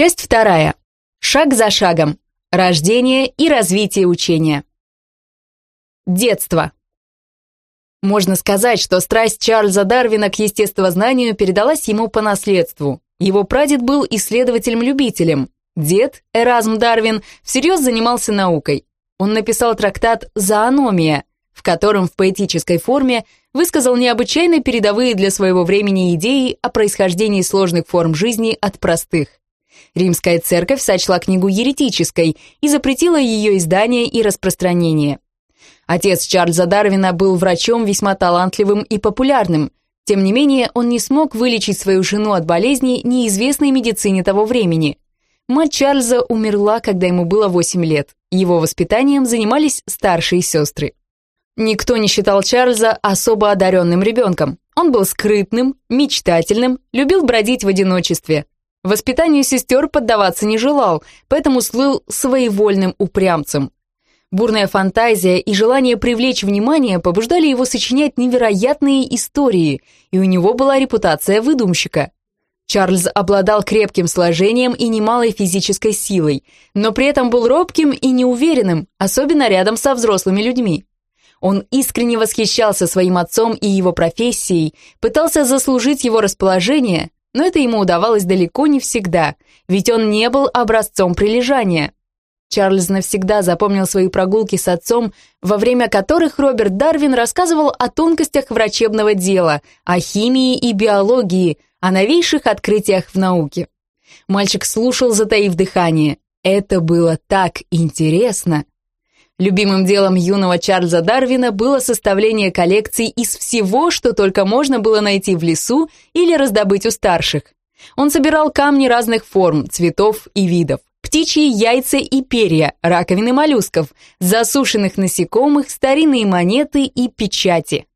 Часть вторая. Шаг за шагом. Рождение и развитие учения. Детство. Можно сказать, что страсть Чарльза Дарвина к естествознанию передалась ему по наследству. Его прадед был исследователем-любителем. Дед, Эразм Дарвин, всерьез занимался наукой. Он написал трактат «Зоономия», в котором в поэтической форме высказал необычайно передовые для своего времени идеи о происхождении сложных форм жизни от простых. Римская церковь сочла книгу еретической и запретила ее издание и распространение. Отец Чарльза Дарвина был врачом весьма талантливым и популярным. Тем не менее, он не смог вылечить свою жену от болезней неизвестной медицине того времени. Мать Чарльза умерла, когда ему было 8 лет. Его воспитанием занимались старшие сестры. Никто не считал Чарльза особо одаренным ребенком. Он был скрытным, мечтательным, любил бродить в одиночестве. Воспитанию сестер поддаваться не желал, поэтому слыл своевольным упрямцем. Бурная фантазия и желание привлечь внимание побуждали его сочинять невероятные истории, и у него была репутация выдумщика. Чарльз обладал крепким сложением и немалой физической силой, но при этом был робким и неуверенным, особенно рядом со взрослыми людьми. Он искренне восхищался своим отцом и его профессией, пытался заслужить его расположение, но это ему удавалось далеко не всегда, ведь он не был образцом прилежания. Чарльз навсегда запомнил свои прогулки с отцом, во время которых Роберт Дарвин рассказывал о тонкостях врачебного дела, о химии и биологии, о новейших открытиях в науке. Мальчик слушал, затаив дыхание. Это было так интересно. Любимым делом юного Чарльза Дарвина было составление коллекций из всего, что только можно было найти в лесу или раздобыть у старших. Он собирал камни разных форм, цветов и видов, птичьи яйца и перья, раковины моллюсков, засушенных насекомых, старинные монеты и печати.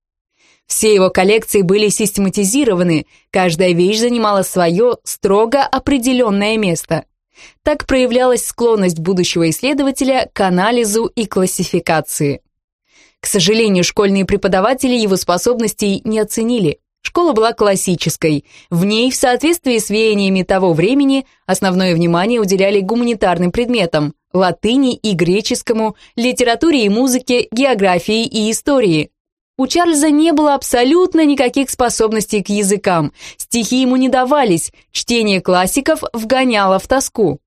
Все его коллекции были систематизированы, каждая вещь занимала свое строго определенное место – так проявлялась склонность будущего исследователя к анализу и классификации. К сожалению, школьные преподаватели его способностей не оценили. Школа была классической. В ней, в соответствии с веяниями того времени, основное внимание уделяли гуманитарным предметам – латыни и греческому, литературе и музыке, географии и истории. У Чарльза не было абсолютно никаких способностей к языкам, стихи ему не давались, чтение классиков вгоняло в тоску.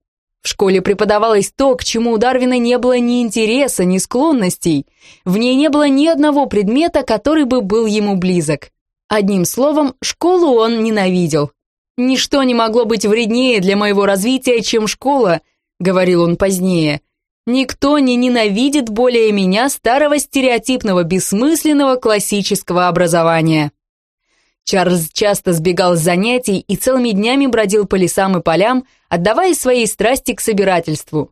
В школе преподавалось то, к чему у Дарвина не было ни интереса, ни склонностей. В ней не было ни одного предмета, который бы был ему близок. Одним словом, школу он ненавидел. «Ничто не могло быть вреднее для моего развития, чем школа», — говорил он позднее. Никто не ненавидит более меня старого стереотипного бессмысленного классического образования. Чарльз часто сбегал с занятий и целыми днями бродил по лесам и полям, отдавая своей страсти к собирательству.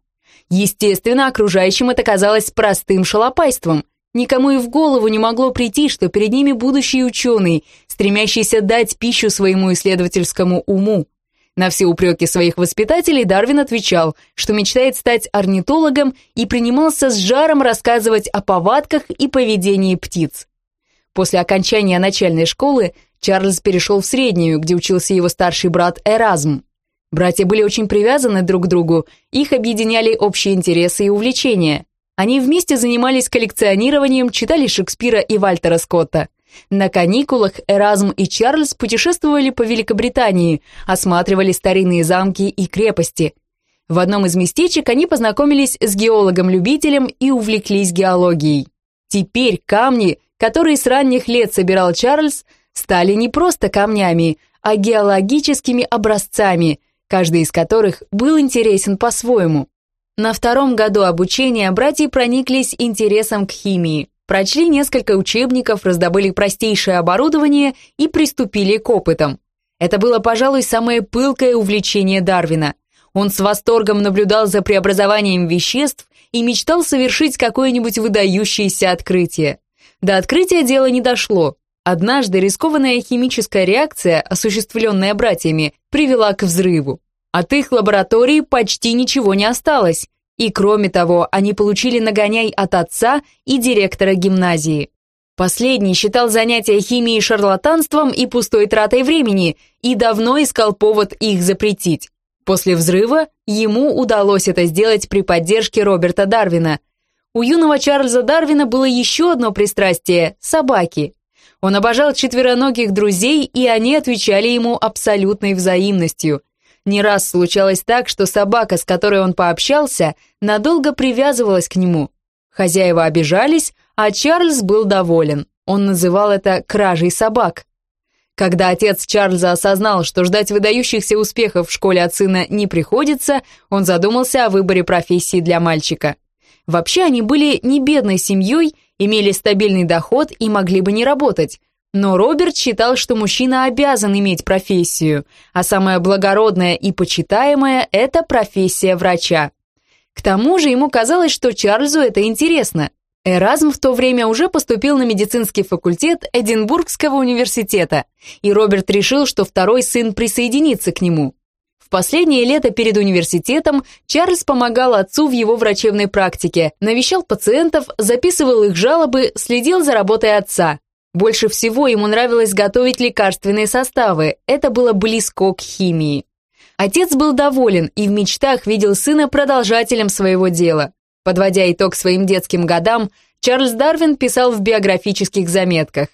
Естественно, окружающим это казалось простым шалопайством. Никому и в голову не могло прийти, что перед ними будущий ученый, стремящийся дать пищу своему исследовательскому уму. На все упреки своих воспитателей Дарвин отвечал, что мечтает стать орнитологом и принимался с жаром рассказывать о повадках и поведении птиц. После окончания начальной школы Чарльз перешел в среднюю, где учился его старший брат Эразм. Братья были очень привязаны друг к другу, их объединяли общие интересы и увлечения. Они вместе занимались коллекционированием, читали Шекспира и Вальтера Скотта. На каникулах Эразм и Чарльз путешествовали по Великобритании, осматривали старинные замки и крепости. В одном из местечек они познакомились с геологом-любителем и увлеклись геологией. Теперь камни, которые с ранних лет собирал Чарльз, стали не просто камнями, а геологическими образцами, каждый из которых был интересен по-своему. На втором году обучения братья прониклись интересом к химии. Прочли несколько учебников, раздобыли простейшее оборудование и приступили к опытам. Это было, пожалуй, самое пылкое увлечение Дарвина. Он с восторгом наблюдал за преобразованием веществ и мечтал совершить какое-нибудь выдающееся открытие. До открытия дело не дошло. Однажды рискованная химическая реакция, осуществленная братьями, привела к взрыву. От их лаборатории почти ничего не осталось, и кроме того, они получили нагоняй от отца и директора гимназии. Последний считал занятия химией шарлатанством и пустой тратой времени и давно искал повод их запретить. После взрыва ему удалось это сделать при поддержке Роберта Дарвина. У юного Чарльза Дарвина было еще одно пристрастие – собаки. Он обожал четвероногих друзей, и они отвечали ему абсолютной взаимностью. Не раз случалось так, что собака, с которой он пообщался, надолго привязывалась к нему. Хозяева обижались, а Чарльз был доволен. Он называл это «кражей собак». Когда отец Чарльза осознал, что ждать выдающихся успехов в школе от сына не приходится, он задумался о выборе профессии для мальчика. Вообще они были не бедной семьей, имели стабильный доход и могли бы не работать. Но Роберт считал, что мужчина обязан иметь профессию, а самое благородное и почитаемое – это профессия врача. К тому же ему казалось, что Чарльзу это интересно. Эразм в то время уже поступил на медицинский факультет Эдинбургского университета, и Роберт решил, что второй сын присоединится к нему. В последнее лето перед университетом Чарльз помогал отцу в его врачебной практике, навещал пациентов, записывал их жалобы, следил за работой отца. Больше всего ему нравилось готовить лекарственные составы, это было близко к химии. Отец был доволен и в мечтах видел сына продолжателем своего дела. Подводя итог своим детским годам, Чарльз Дарвин писал в биографических заметках.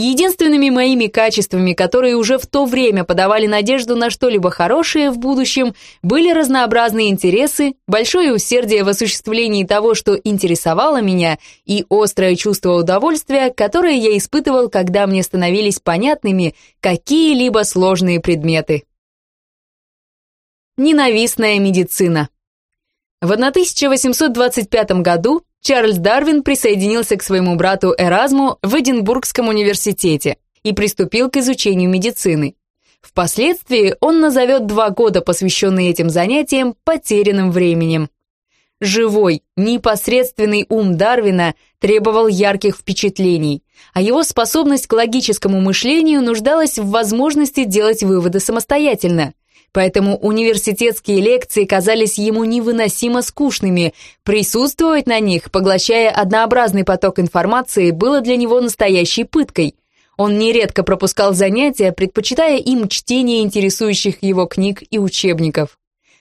Единственными моими качествами, которые уже в то время подавали надежду на что-либо хорошее в будущем, были разнообразные интересы, большое усердие в осуществлении того, что интересовало меня, и острое чувство удовольствия, которое я испытывал, когда мне становились понятными какие-либо сложные предметы. Ненавистная медицина в 1825 году Чарльз Дарвин присоединился к своему брату Эразму в Эдинбургском университете и приступил к изучению медицины. Впоследствии он назовет два года, посвященные этим занятиям, потерянным временем. Живой, непосредственный ум Дарвина требовал ярких впечатлений, а его способность к логическому мышлению нуждалась в возможности делать выводы самостоятельно – поэтому университетские лекции казались ему невыносимо скучными. Присутствовать на них, поглощая однообразный поток информации, было для него настоящей пыткой. Он нередко пропускал занятия, предпочитая им чтение интересующих его книг и учебников.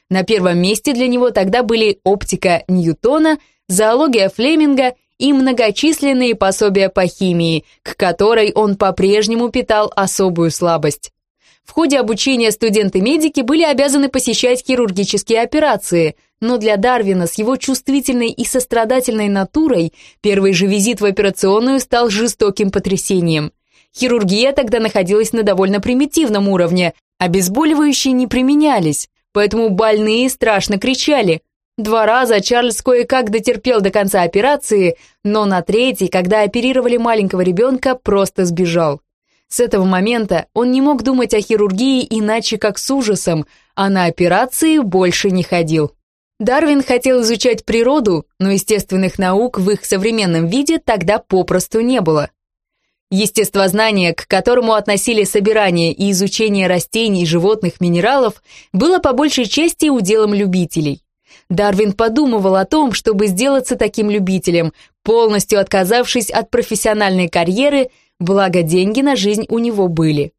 На первом месте для него тогда были оптика Ньютона, зоология Флеминга и многочисленные пособия по химии, к которой он по-прежнему питал особую слабость. В ходе обучения студенты-медики были обязаны посещать хирургические операции, но для Дарвина с его чувствительной и сострадательной натурой первый же визит в операционную стал жестоким потрясением. Хирургия тогда находилась на довольно примитивном уровне, обезболивающие не применялись, поэтому больные страшно кричали. Два раза Чарльз кое-как дотерпел до конца операции, но на третий, когда оперировали маленького ребенка, просто сбежал. С этого момента он не мог думать о хирургии иначе как с ужасом, а на операции больше не ходил. Дарвин хотел изучать природу, но естественных наук в их современном виде тогда попросту не было. Естествознание, к которому относили собирание и изучение растений, животных, минералов, было по большей части уделом любителей. Дарвин подумывал о том, чтобы сделаться таким любителем, полностью отказавшись от профессиональной карьеры – благо деньги на жизнь у него были.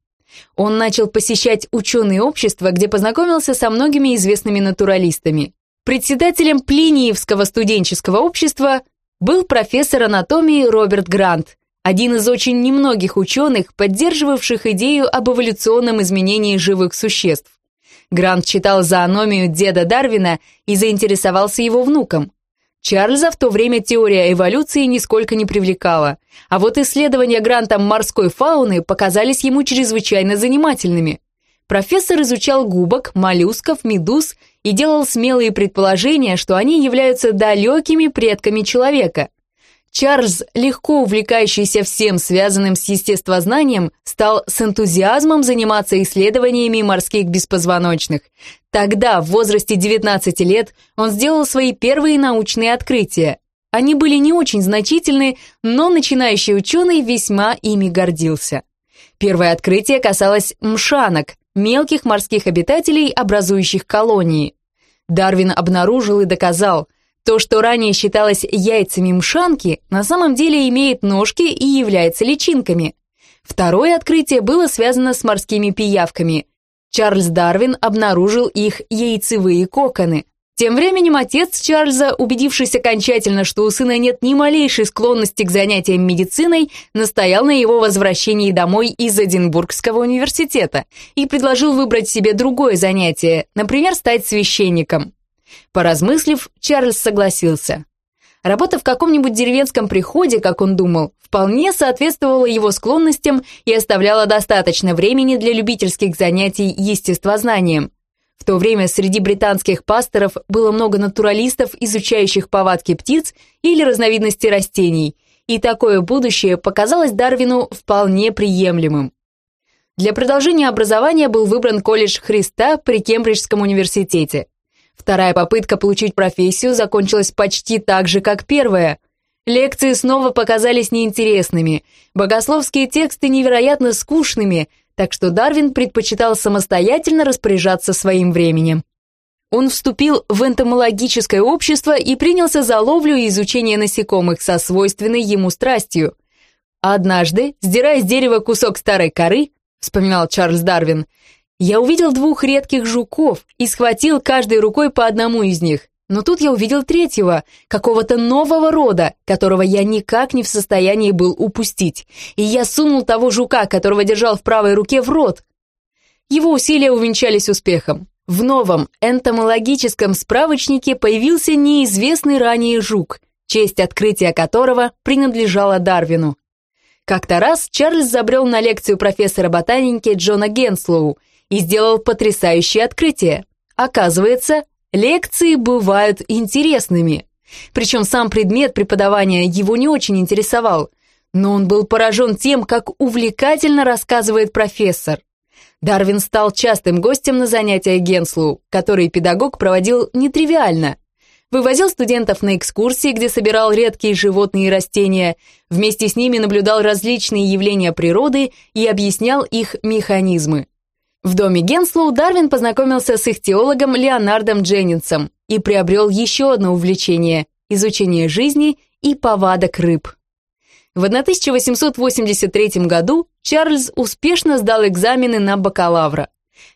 Он начал посещать ученые общества, где познакомился со многими известными натуралистами. Председателем Плиниевского студенческого общества был профессор анатомии Роберт Грант, один из очень немногих ученых, поддерживавших идею об эволюционном изменении живых существ. Грант читал зоономию деда Дарвина и заинтересовался его внуком. Чарльза в то время теория эволюции нисколько не привлекала, а вот исследования Грантом морской фауны показались ему чрезвычайно занимательными. Профессор изучал губок, моллюсков, медуз и делал смелые предположения, что они являются далекими предками человека – Чарльз, легко увлекающийся всем связанным с естествознанием, стал с энтузиазмом заниматься исследованиями морских беспозвоночных. Тогда, в возрасте 19 лет, он сделал свои первые научные открытия. Они были не очень значительны, но начинающий ученый весьма ими гордился. Первое открытие касалось мшанок, мелких морских обитателей, образующих колонии. Дарвин обнаружил и доказал – то, что ранее считалось яйцами мшанки, на самом деле имеет ножки и является личинками. Второе открытие было связано с морскими пиявками. Чарльз Дарвин обнаружил их яйцевые коконы. Тем временем отец Чарльза, убедившись окончательно, что у сына нет ни малейшей склонности к занятиям медициной, настоял на его возвращении домой из Эдинбургского университета и предложил выбрать себе другое занятие, например, стать священником. Поразмыслив, Чарльз согласился. Работа в каком-нибудь деревенском приходе, как он думал, вполне соответствовала его склонностям и оставляла достаточно времени для любительских занятий естествознанием. В то время среди британских пасторов было много натуралистов, изучающих повадки птиц или разновидности растений, и такое будущее показалось Дарвину вполне приемлемым. Для продолжения образования был выбран колледж Христа при Кембриджском университете. Вторая попытка получить профессию закончилась почти так же, как первая. Лекции снова показались неинтересными, богословские тексты невероятно скучными, так что Дарвин предпочитал самостоятельно распоряжаться своим временем. Он вступил в энтомологическое общество и принялся за ловлю и изучение насекомых со свойственной ему страстью. «Однажды, сдирая с дерева кусок старой коры», — вспоминал Чарльз Дарвин, «я увидел двух редких жуков и схватил каждой рукой по одному из них. Но тут я увидел третьего, какого-то нового рода, которого я никак не в состоянии был упустить, и я сунул того жука, которого держал в правой руке, в рот. Его усилия увенчались успехом. В новом энтомологическом справочнике появился неизвестный ранее жук, честь открытия которого принадлежала Дарвину. Как-то раз Чарльз забрел на лекцию профессора ботаники Джона Генслоу и сделал потрясающее открытие. Оказывается, Лекции бывают интересными. Причем сам предмет преподавания его не очень интересовал, но он был поражен тем, как увлекательно рассказывает профессор. Дарвин стал частым гостем на занятиях Генслу, которые педагог проводил нетривиально. Вывозил студентов на экскурсии, где собирал редкие животные и растения, вместе с ними наблюдал различные явления природы и объяснял их механизмы. В доме Генслоу Дарвин познакомился с их теологом Леонардом Дженнинсом и приобрел еще одно увлечение – изучение жизни и повадок рыб. В 1883 году Чарльз успешно сдал экзамены на бакалавра.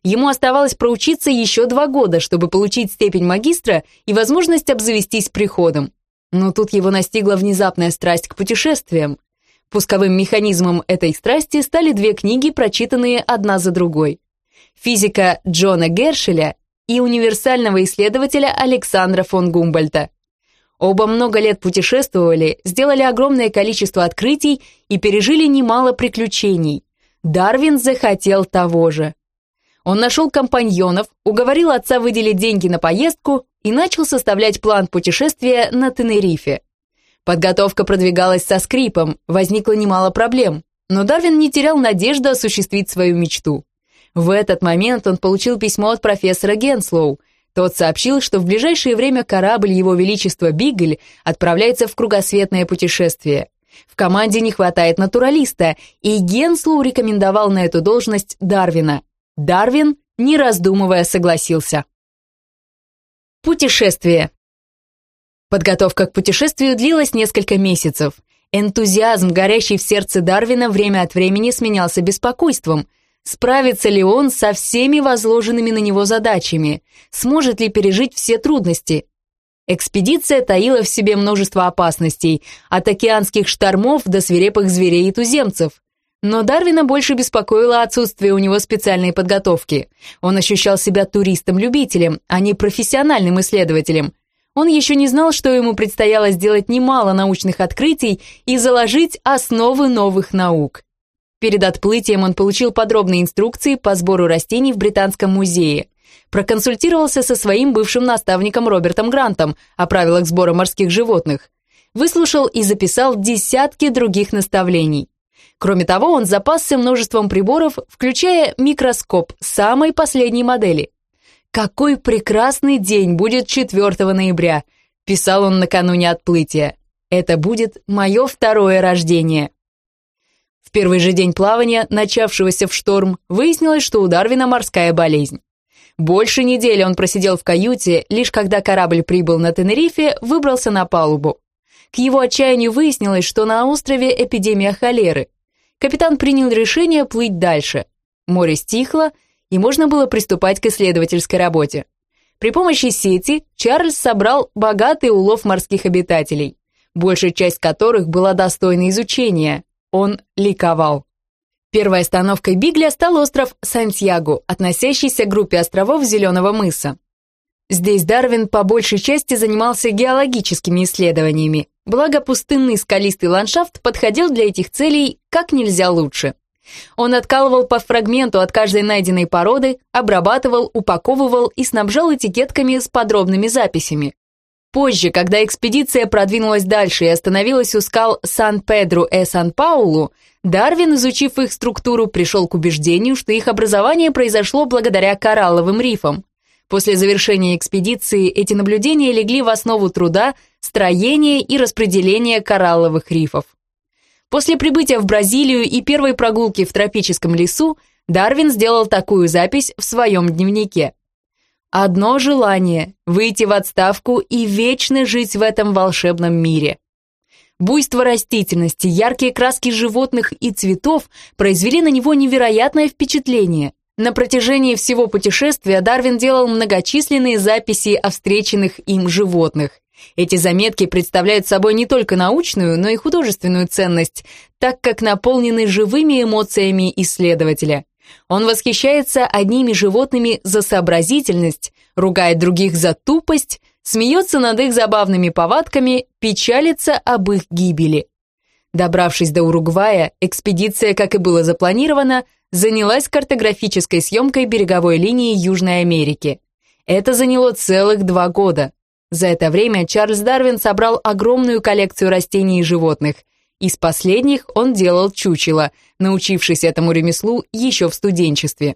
Ему оставалось проучиться еще два года, чтобы получить степень магистра и возможность обзавестись приходом. Но тут его настигла внезапная страсть к путешествиям. Пусковым механизмом этой страсти стали две книги, прочитанные одна за другой физика Джона Гершеля и универсального исследователя Александра фон Гумбольта. Оба много лет путешествовали, сделали огромное количество открытий и пережили немало приключений. Дарвин захотел того же. Он нашел компаньонов, уговорил отца выделить деньги на поездку и начал составлять план путешествия на Тенерифе. Подготовка продвигалась со скрипом, возникло немало проблем, но Дарвин не терял надежды осуществить свою мечту. В этот момент он получил письмо от профессора Генслоу. Тот сообщил, что в ближайшее время корабль Его Величества Бигль отправляется в кругосветное путешествие. В команде не хватает натуралиста, и Генслоу рекомендовал на эту должность Дарвина. Дарвин, не раздумывая, согласился. Путешествие. Подготовка к путешествию длилась несколько месяцев. Энтузиазм, горящий в сердце Дарвина, время от времени сменялся беспокойством – Справится ли он со всеми возложенными на него задачами? Сможет ли пережить все трудности? Экспедиция таила в себе множество опасностей, от океанских штормов до свирепых зверей и туземцев. Но Дарвина больше беспокоило отсутствие у него специальной подготовки. Он ощущал себя туристом-любителем, а не профессиональным исследователем. Он еще не знал, что ему предстояло сделать немало научных открытий и заложить основы новых наук. Перед отплытием он получил подробные инструкции по сбору растений в Британском музее. Проконсультировался со своим бывшим наставником Робертом Грантом о правилах сбора морских животных. Выслушал и записал десятки других наставлений. Кроме того, он запасся множеством приборов, включая микроскоп самой последней модели. «Какой прекрасный день будет 4 ноября», – писал он накануне отплытия. «Это будет мое второе рождение». Первый же день плавания, начавшегося в шторм, выяснилось, что у Дарвина морская болезнь. Больше недели он просидел в каюте, лишь когда корабль прибыл на Тенерифе, выбрался на палубу. К его отчаянию выяснилось, что на острове эпидемия холеры. Капитан принял решение плыть дальше. Море стихло, и можно было приступать к исследовательской работе. При помощи сети Чарльз собрал богатый улов морских обитателей, большая часть которых была достойна изучения. Он ликовал. Первой остановкой Бигля стал остров Сантьяго, относящийся к группе островов Зеленого мыса. Здесь Дарвин по большей части занимался геологическими исследованиями, благо пустынный скалистый ландшафт подходил для этих целей как нельзя лучше. Он откалывал по фрагменту от каждой найденной породы, обрабатывал, упаковывал и снабжал этикетками с подробными записями. Позже, когда экспедиция продвинулась дальше и остановилась у скал Сан-Педро и Сан-Паулу, Дарвин, изучив их структуру, пришел к убеждению, что их образование произошло благодаря коралловым рифам. После завершения экспедиции эти наблюдения легли в основу труда строения и распределения коралловых рифов. После прибытия в Бразилию и первой прогулки в тропическом лесу Дарвин сделал такую запись в своем дневнике. «Одно желание – выйти в отставку и вечно жить в этом волшебном мире». Буйство растительности, яркие краски животных и цветов произвели на него невероятное впечатление. На протяжении всего путешествия Дарвин делал многочисленные записи о встреченных им животных. Эти заметки представляют собой не только научную, но и художественную ценность, так как наполнены живыми эмоциями исследователя. Он восхищается одними животными за сообразительность, ругает других за тупость, смеется над их забавными повадками, печалится об их гибели. Добравшись до Уругвая, экспедиция, как и было запланировано, занялась картографической съемкой береговой линии Южной Америки. Это заняло целых два года. За это время Чарльз Дарвин собрал огромную коллекцию растений и животных. Из последних он делал чучело, научившись этому ремеслу еще в студенчестве.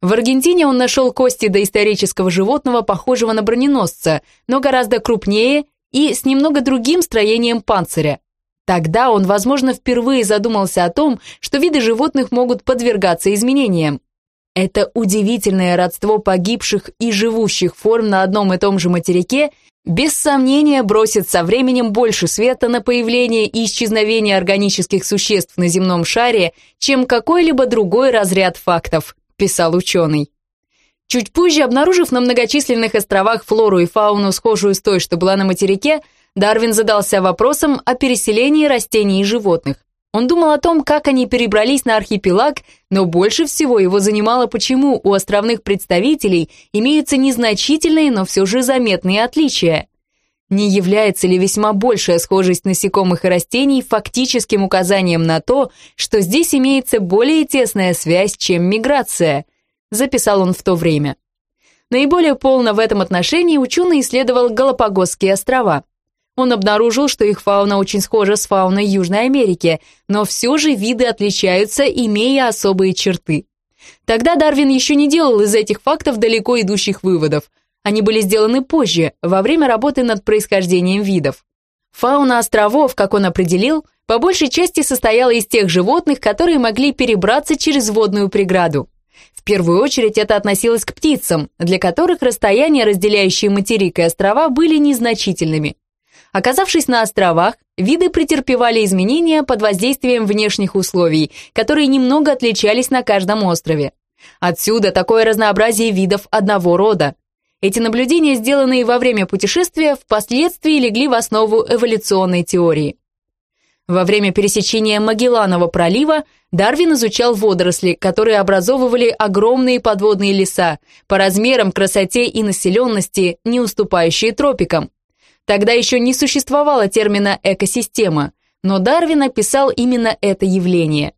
В Аргентине он нашел кости доисторического животного, похожего на броненосца, но гораздо крупнее и с немного другим строением панциря. Тогда он, возможно, впервые задумался о том, что виды животных могут подвергаться изменениям. Это удивительное родство погибших и живущих форм на одном и том же материке без сомнения бросит со временем больше света на появление и исчезновение органических существ на земном шаре, чем какой-либо другой разряд фактов, писал ученый. Чуть позже, обнаружив на многочисленных островах флору и фауну, схожую с той, что была на материке, Дарвин задался вопросом о переселении растений и животных. Он думал о том, как они перебрались на архипелаг, но больше всего его занимало, почему у островных представителей имеются незначительные, но все же заметные отличия. Не является ли весьма большая схожесть насекомых и растений фактическим указанием на то, что здесь имеется более тесная связь, чем миграция? Записал он в то время. Наиболее полно в этом отношении ученый исследовал Галапагосские острова. Он обнаружил, что их фауна очень схожа с фауной Южной Америки, но все же виды отличаются, имея особые черты. Тогда Дарвин еще не делал из этих фактов далеко идущих выводов. Они были сделаны позже, во время работы над происхождением видов. Фауна островов, как он определил, по большей части состояла из тех животных, которые могли перебраться через водную преграду. В первую очередь это относилось к птицам, для которых расстояния, разделяющие материк и острова, были незначительными. Оказавшись на островах, виды претерпевали изменения под воздействием внешних условий, которые немного отличались на каждом острове. Отсюда такое разнообразие видов одного рода. Эти наблюдения, сделанные во время путешествия, впоследствии легли в основу эволюционной теории. Во время пересечения Магелланова пролива Дарвин изучал водоросли, которые образовывали огромные подводные леса, по размерам, красоте и населенности, не уступающие тропикам. Тогда еще не существовало термина «экосистема», но Дарвин описал именно это явление.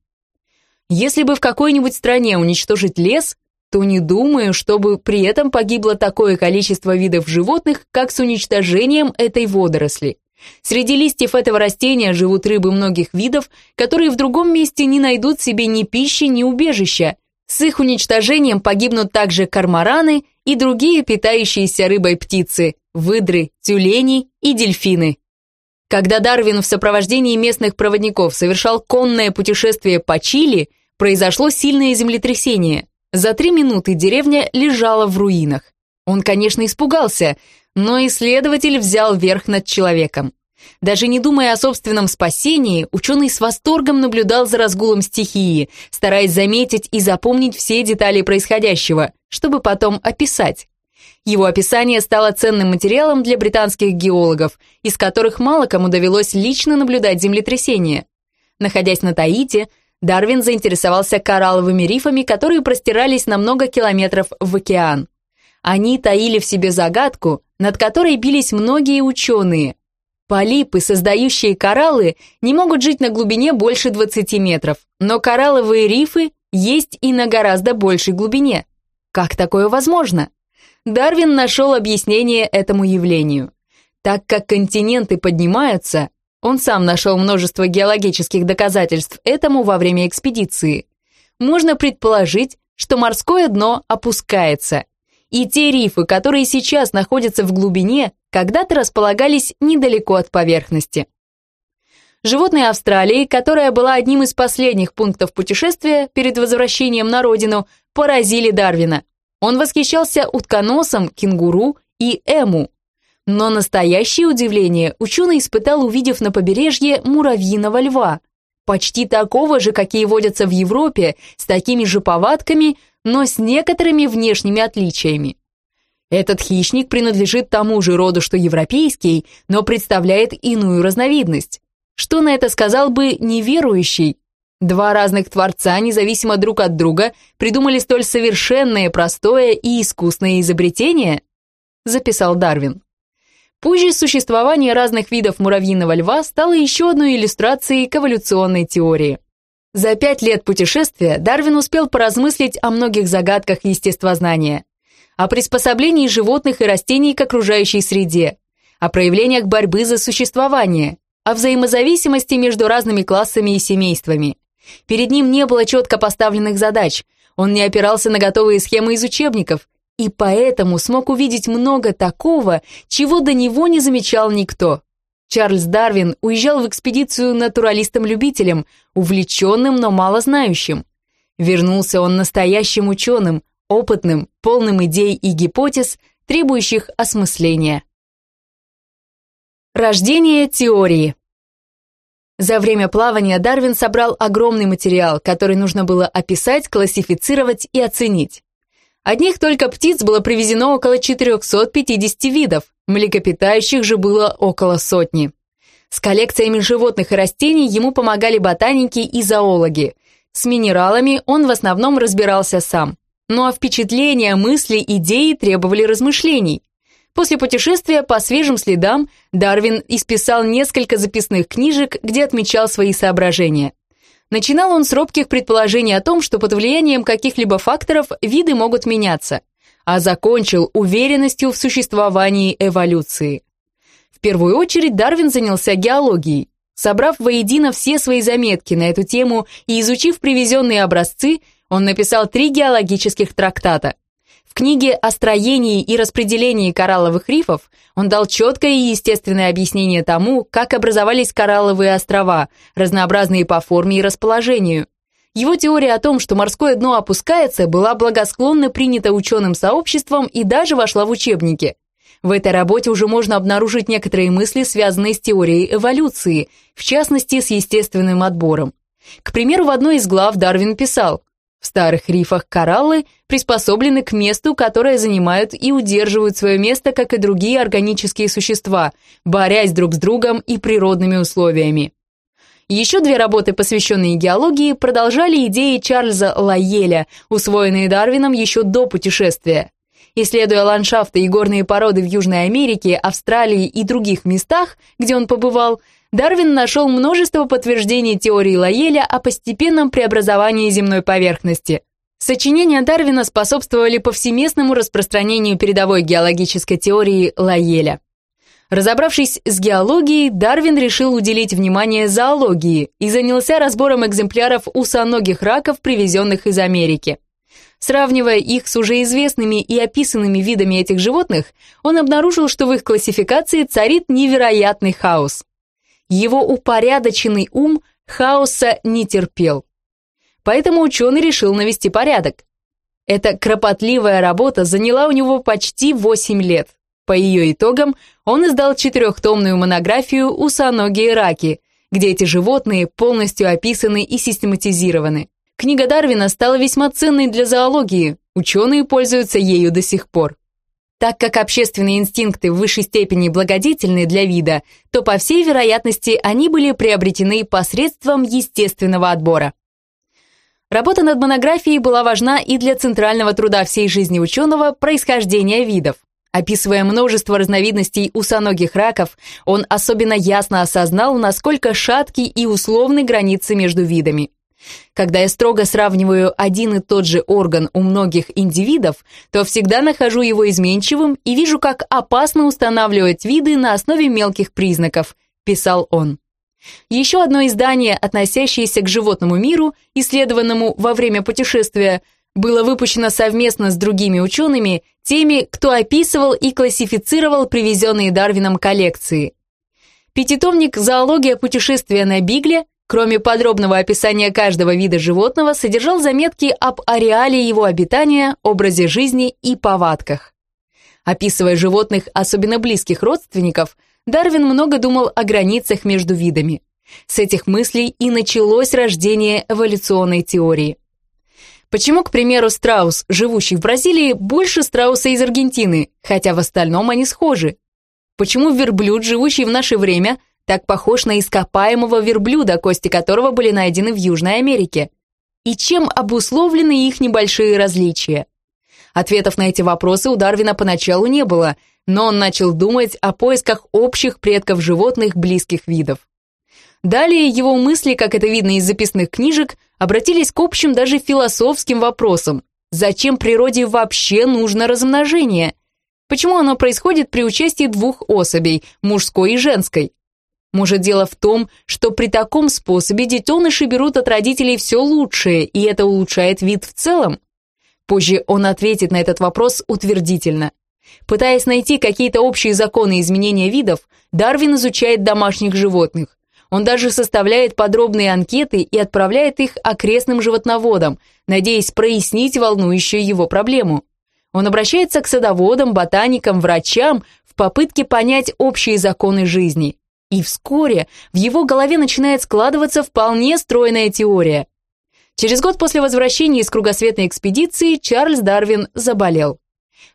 Если бы в какой-нибудь стране уничтожить лес, то не думаю, чтобы при этом погибло такое количество видов животных, как с уничтожением этой водоросли. Среди листьев этого растения живут рыбы многих видов, которые в другом месте не найдут себе ни пищи, ни убежища. С их уничтожением погибнут также кормораны и другие питающиеся рыбой птицы, выдры, тюлени и дельфины. Когда Дарвин в сопровождении местных проводников совершал конное путешествие по Чили, произошло сильное землетрясение. За три минуты деревня лежала в руинах. Он, конечно, испугался, но исследователь взял верх над человеком. Даже не думая о собственном спасении, ученый с восторгом наблюдал за разгулом стихии, стараясь заметить и запомнить все детали происходящего, чтобы потом описать. Его описание стало ценным материалом для британских геологов, из которых мало кому довелось лично наблюдать землетрясение. Находясь на Таити, Дарвин заинтересовался коралловыми рифами, которые простирались на много километров в океан. Они таили в себе загадку, над которой бились многие ученые. Полипы, создающие кораллы, не могут жить на глубине больше 20 метров, но коралловые рифы есть и на гораздо большей глубине. Как такое возможно? Дарвин нашел объяснение этому явлению. Так как континенты поднимаются, он сам нашел множество геологических доказательств этому во время экспедиции, можно предположить, что морское дно опускается, и те рифы, которые сейчас находятся в глубине, когда-то располагались недалеко от поверхности. Животные Австралии, которая была одним из последних пунктов путешествия перед возвращением на родину, поразили Дарвина – он восхищался утконосом, кенгуру и эму. Но настоящее удивление ученый испытал, увидев на побережье муравьиного льва. Почти такого же, какие водятся в Европе, с такими же повадками, но с некоторыми внешними отличиями. Этот хищник принадлежит тому же роду, что европейский, но представляет иную разновидность. Что на это сказал бы неверующий, Два разных творца, независимо друг от друга, придумали столь совершенное, простое и искусное изобретение? Записал Дарвин. Позже существование разных видов муравьиного льва стало еще одной иллюстрацией к эволюционной теории. За пять лет путешествия Дарвин успел поразмыслить о многих загадках естествознания, о приспособлении животных и растений к окружающей среде, о проявлениях борьбы за существование, о взаимозависимости между разными классами и семействами, Перед ним не было четко поставленных задач, он не опирался на готовые схемы из учебников, и поэтому смог увидеть много такого, чего до него не замечал никто. Чарльз Дарвин уезжал в экспедицию натуралистом-любителем, увлеченным, но мало знающим. Вернулся он настоящим ученым, опытным, полным идей и гипотез, требующих осмысления. Рождение теории за время плавания Дарвин собрал огромный материал, который нужно было описать, классифицировать и оценить. Одних только птиц было привезено около 450 видов, млекопитающих же было около сотни. С коллекциями животных и растений ему помогали ботаники и зоологи. С минералами он в основном разбирался сам. Ну а впечатления, мысли, идеи требовали размышлений. После путешествия по свежим следам Дарвин исписал несколько записных книжек, где отмечал свои соображения. Начинал он с робких предположений о том, что под влиянием каких-либо факторов виды могут меняться, а закончил уверенностью в существовании эволюции. В первую очередь Дарвин занялся геологией. Собрав воедино все свои заметки на эту тему и изучив привезенные образцы, он написал три геологических трактата – книге о строении и распределении коралловых рифов он дал четкое и естественное объяснение тому, как образовались коралловые острова, разнообразные по форме и расположению. Его теория о том, что морское дно опускается, была благосклонно принята ученым сообществом и даже вошла в учебники. В этой работе уже можно обнаружить некоторые мысли, связанные с теорией эволюции, в частности, с естественным отбором. К примеру, в одной из глав Дарвин писал в старых рифах кораллы приспособлены к месту, которое занимают и удерживают свое место, как и другие органические существа, борясь друг с другом и природными условиями. Еще две работы, посвященные геологии, продолжали идеи Чарльза Лайеля, усвоенные Дарвином еще до путешествия. Исследуя ландшафты и горные породы в Южной Америке, Австралии и других местах, где он побывал, Дарвин нашел множество подтверждений теории Лаеля о постепенном преобразовании земной поверхности. Сочинения Дарвина способствовали повсеместному распространению передовой геологической теории Лаеля. Разобравшись с геологией, Дарвин решил уделить внимание зоологии и занялся разбором экземпляров усоногих раков, привезенных из Америки. Сравнивая их с уже известными и описанными видами этих животных, он обнаружил, что в их классификации царит невероятный хаос. Его упорядоченный ум хаоса не терпел. Поэтому ученый решил навести порядок. Эта кропотливая работа заняла у него почти 8 лет. По ее итогам он издал четырехтомную монографию «Усоногие раки», где эти животные полностью описаны и систематизированы. Книга Дарвина стала весьма ценной для зоологии, ученые пользуются ею до сих пор. Так как общественные инстинкты в высшей степени благодетельны для вида, то, по всей вероятности, они были приобретены посредством естественного отбора. Работа над монографией была важна и для центрального труда всей жизни ученого происхождения видов. Описывая множество разновидностей усоногих раков, он особенно ясно осознал, насколько шатки и условны границы между видами. Когда я строго сравниваю один и тот же орган у многих индивидов, то всегда нахожу его изменчивым и вижу, как опасно устанавливать виды на основе мелких признаков, писал он. Еще одно издание, относящееся к животному миру, исследованному во время путешествия, было выпущено совместно с другими учеными, теми, кто описывал и классифицировал привезенные Дарвином коллекции. Пятитомник «Зоология путешествия на Бигле» кроме подробного описания каждого вида животного, содержал заметки об ареале его обитания, образе жизни и повадках. Описывая животных, особенно близких родственников, Дарвин много думал о границах между видами. С этих мыслей и началось рождение эволюционной теории. Почему, к примеру, страус, живущий в Бразилии, больше страуса из Аргентины, хотя в остальном они схожи? Почему верблюд, живущий в наше время, так похож на ископаемого верблюда, кости которого были найдены в Южной Америке? И чем обусловлены их небольшие различия? Ответов на эти вопросы у Дарвина поначалу не было, но он начал думать о поисках общих предков животных близких видов. Далее его мысли, как это видно из записных книжек, обратились к общим даже философским вопросам. Зачем природе вообще нужно размножение? Почему оно происходит при участии двух особей, мужской и женской? Может, дело в том, что при таком способе детеныши берут от родителей все лучшее, и это улучшает вид в целом? Позже он ответит на этот вопрос утвердительно. Пытаясь найти какие-то общие законы изменения видов, Дарвин изучает домашних животных. Он даже составляет подробные анкеты и отправляет их окрестным животноводам, надеясь прояснить волнующую его проблему. Он обращается к садоводам, ботаникам, врачам в попытке понять общие законы жизни. И вскоре в его голове начинает складываться вполне стройная теория. Через год после возвращения из кругосветной экспедиции Чарльз Дарвин заболел.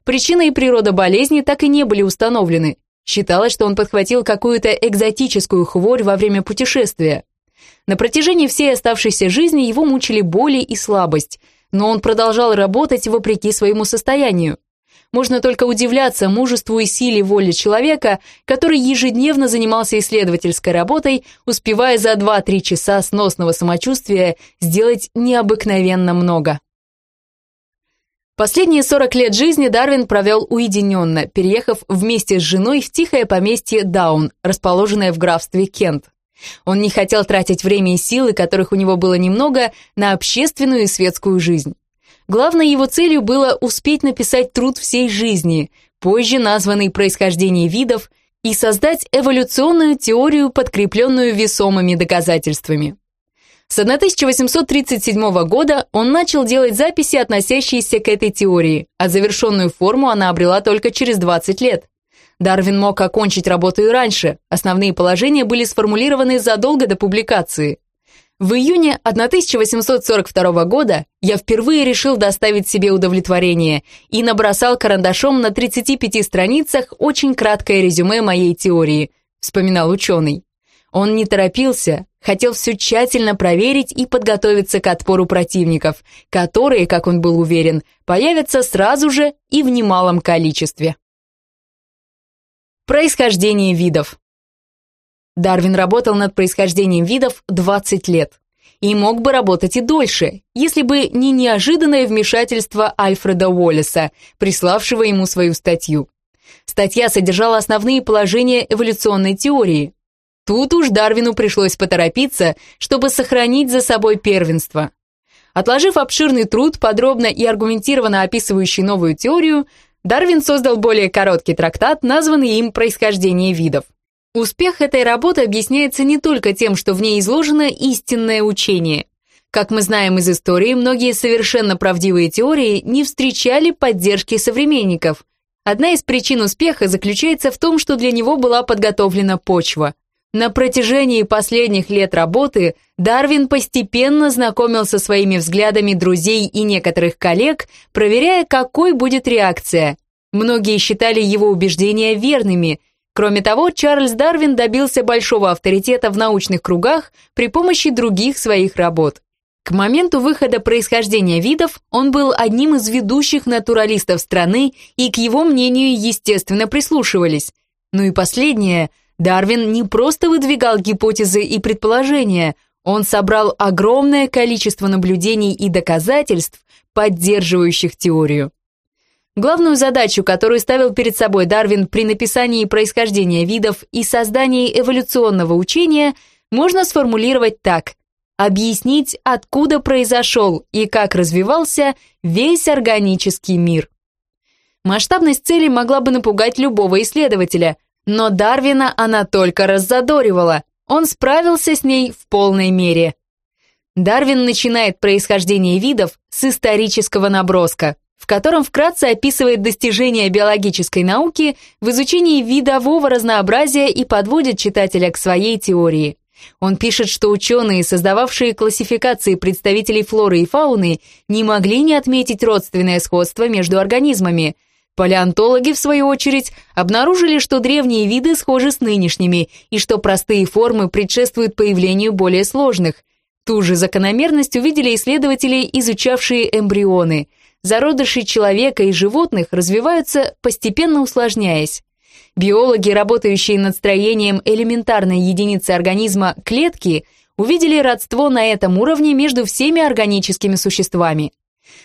Причина и природа болезни так и не были установлены. Считалось, что он подхватил какую-то экзотическую хворь во время путешествия. На протяжении всей оставшейся жизни его мучили боли и слабость, но он продолжал работать вопреки своему состоянию. Можно только удивляться мужеству и силе воли человека, который ежедневно занимался исследовательской работой, успевая за 2-3 часа сносного самочувствия сделать необыкновенно много. Последние 40 лет жизни Дарвин провел уединенно, переехав вместе с женой в тихое поместье Даун, расположенное в графстве Кент. Он не хотел тратить время и силы, которых у него было немного, на общественную и светскую жизнь. Главной его целью было успеть написать труд всей жизни, позже названный «Происхождение видов», и создать эволюционную теорию, подкрепленную весомыми доказательствами. С 1837 года он начал делать записи, относящиеся к этой теории, а завершенную форму она обрела только через 20 лет. Дарвин мог окончить работу и раньше, основные положения были сформулированы задолго до публикации. В июне 1842 года я впервые решил доставить себе удовлетворение и набросал карандашом на 35 страницах очень краткое резюме моей теории, вспоминал ученый. Он не торопился, хотел все тщательно проверить и подготовиться к отпору противников, которые, как он был уверен, появятся сразу же и в немалом количестве. Происхождение видов Дарвин работал над происхождением видов 20 лет. И мог бы работать и дольше, если бы не неожиданное вмешательство Альфреда Уоллеса, приславшего ему свою статью. Статья содержала основные положения эволюционной теории. Тут уж Дарвину пришлось поторопиться, чтобы сохранить за собой первенство. Отложив обширный труд, подробно и аргументированно описывающий новую теорию, Дарвин создал более короткий трактат, названный им «Происхождение видов». Успех этой работы объясняется не только тем, что в ней изложено истинное учение. Как мы знаем из истории, многие совершенно правдивые теории не встречали поддержки современников. Одна из причин успеха заключается в том, что для него была подготовлена почва. На протяжении последних лет работы Дарвин постепенно знакомился со своими взглядами друзей и некоторых коллег, проверяя, какой будет реакция. Многие считали его убеждения верными. Кроме того, Чарльз Дарвин добился большого авторитета в научных кругах при помощи других своих работ. К моменту выхода происхождения видов он был одним из ведущих натуралистов страны и к его мнению, естественно, прислушивались. Ну и последнее – Дарвин не просто выдвигал гипотезы и предположения, он собрал огромное количество наблюдений и доказательств, поддерживающих теорию. Главную задачу, которую ставил перед собой Дарвин при написании происхождения видов и создании эволюционного учения, можно сформулировать так – объяснить, откуда произошел и как развивался весь органический мир. Масштабность цели могла бы напугать любого исследователя – но Дарвина она только раззадоривала, он справился с ней в полной мере. Дарвин начинает происхождение видов с исторического наброска, в котором вкратце описывает достижения биологической науки в изучении видового разнообразия и подводит читателя к своей теории. Он пишет, что ученые, создававшие классификации представителей флоры и фауны, не могли не отметить родственное сходство между организмами – Палеонтологи, в свою очередь, обнаружили, что древние виды схожи с нынешними и что простые формы предшествуют появлению более сложных. Ту же закономерность увидели исследователи, изучавшие эмбрионы. Зародыши человека и животных развиваются, постепенно усложняясь. Биологи, работающие над строением элементарной единицы организма клетки, увидели родство на этом уровне между всеми органическими существами.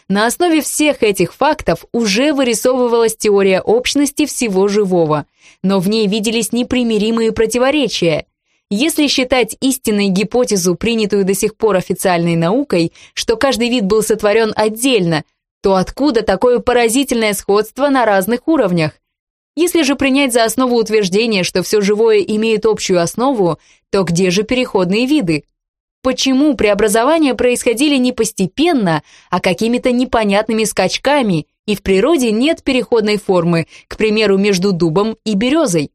На основе всех этих фактов уже вырисовывалась теория общности всего живого, но в ней виделись непримиримые противоречия. Если считать истинной гипотезу, принятую до сих пор официальной наукой, что каждый вид был сотворен отдельно, то откуда такое поразительное сходство на разных уровнях? Если же принять за основу утверждение, что все живое имеет общую основу, то где же переходные виды? почему преобразования происходили не постепенно, а какими-то непонятными скачками, и в природе нет переходной формы, к примеру, между дубом и березой.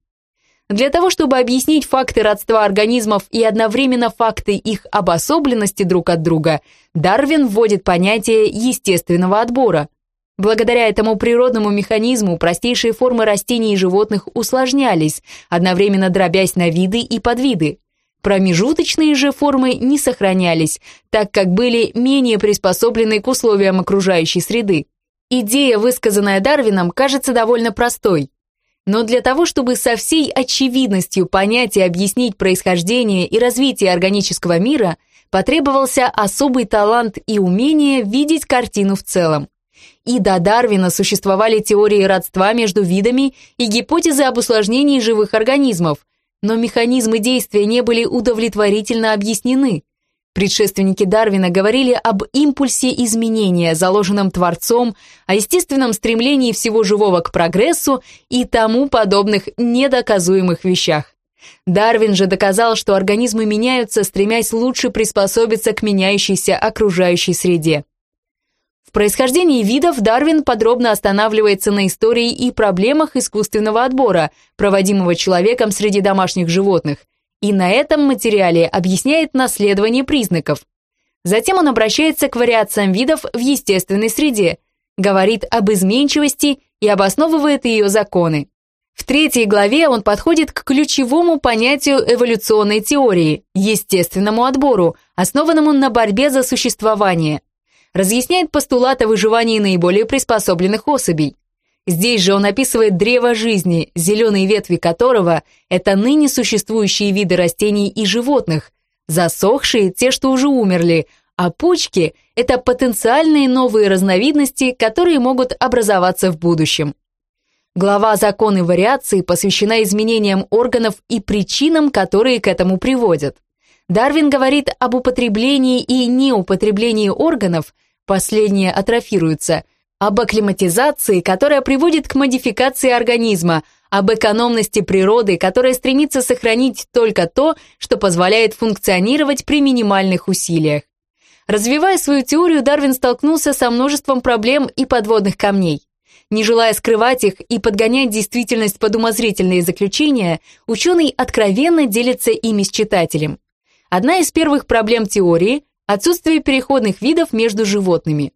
Для того, чтобы объяснить факты родства организмов и одновременно факты их обособленности друг от друга, Дарвин вводит понятие естественного отбора. Благодаря этому природному механизму простейшие формы растений и животных усложнялись, одновременно дробясь на виды и подвиды. Промежуточные же формы не сохранялись, так как были менее приспособлены к условиям окружающей среды. Идея, высказанная Дарвином, кажется довольно простой. Но для того, чтобы со всей очевидностью понять и объяснить происхождение и развитие органического мира, потребовался особый талант и умение видеть картину в целом. И до Дарвина существовали теории родства между видами и гипотезы об усложнении живых организмов, но механизмы действия не были удовлетворительно объяснены. Предшественники Дарвина говорили об импульсе изменения, заложенном Творцом, о естественном стремлении всего живого к прогрессу и тому подобных недоказуемых вещах. Дарвин же доказал, что организмы меняются, стремясь лучше приспособиться к меняющейся окружающей среде. В происхождении видов Дарвин подробно останавливается на истории и проблемах искусственного отбора, проводимого человеком среди домашних животных, и на этом материале объясняет наследование признаков. Затем он обращается к вариациям видов в естественной среде, говорит об изменчивости и обосновывает ее законы. В третьей главе он подходит к ключевому понятию эволюционной теории – естественному отбору, основанному на борьбе за существование – разъясняет постулат о выживании наиболее приспособленных особей. Здесь же он описывает древо жизни, зеленые ветви которого – это ныне существующие виды растений и животных, засохшие – те, что уже умерли, а почки – это потенциальные новые разновидности, которые могут образоваться в будущем. Глава «Законы вариации» посвящена изменениям органов и причинам, которые к этому приводят. Дарвин говорит об употреблении и неупотреблении органов, последние атрофируются, об акклиматизации, которая приводит к модификации организма, об экономности природы, которая стремится сохранить только то, что позволяет функционировать при минимальных усилиях. Развивая свою теорию, Дарвин столкнулся со множеством проблем и подводных камней. Не желая скрывать их и подгонять действительность под умозрительные заключения, ученый откровенно делится ими с читателем. Одна из первых проблем теории – отсутствие переходных видов между животными.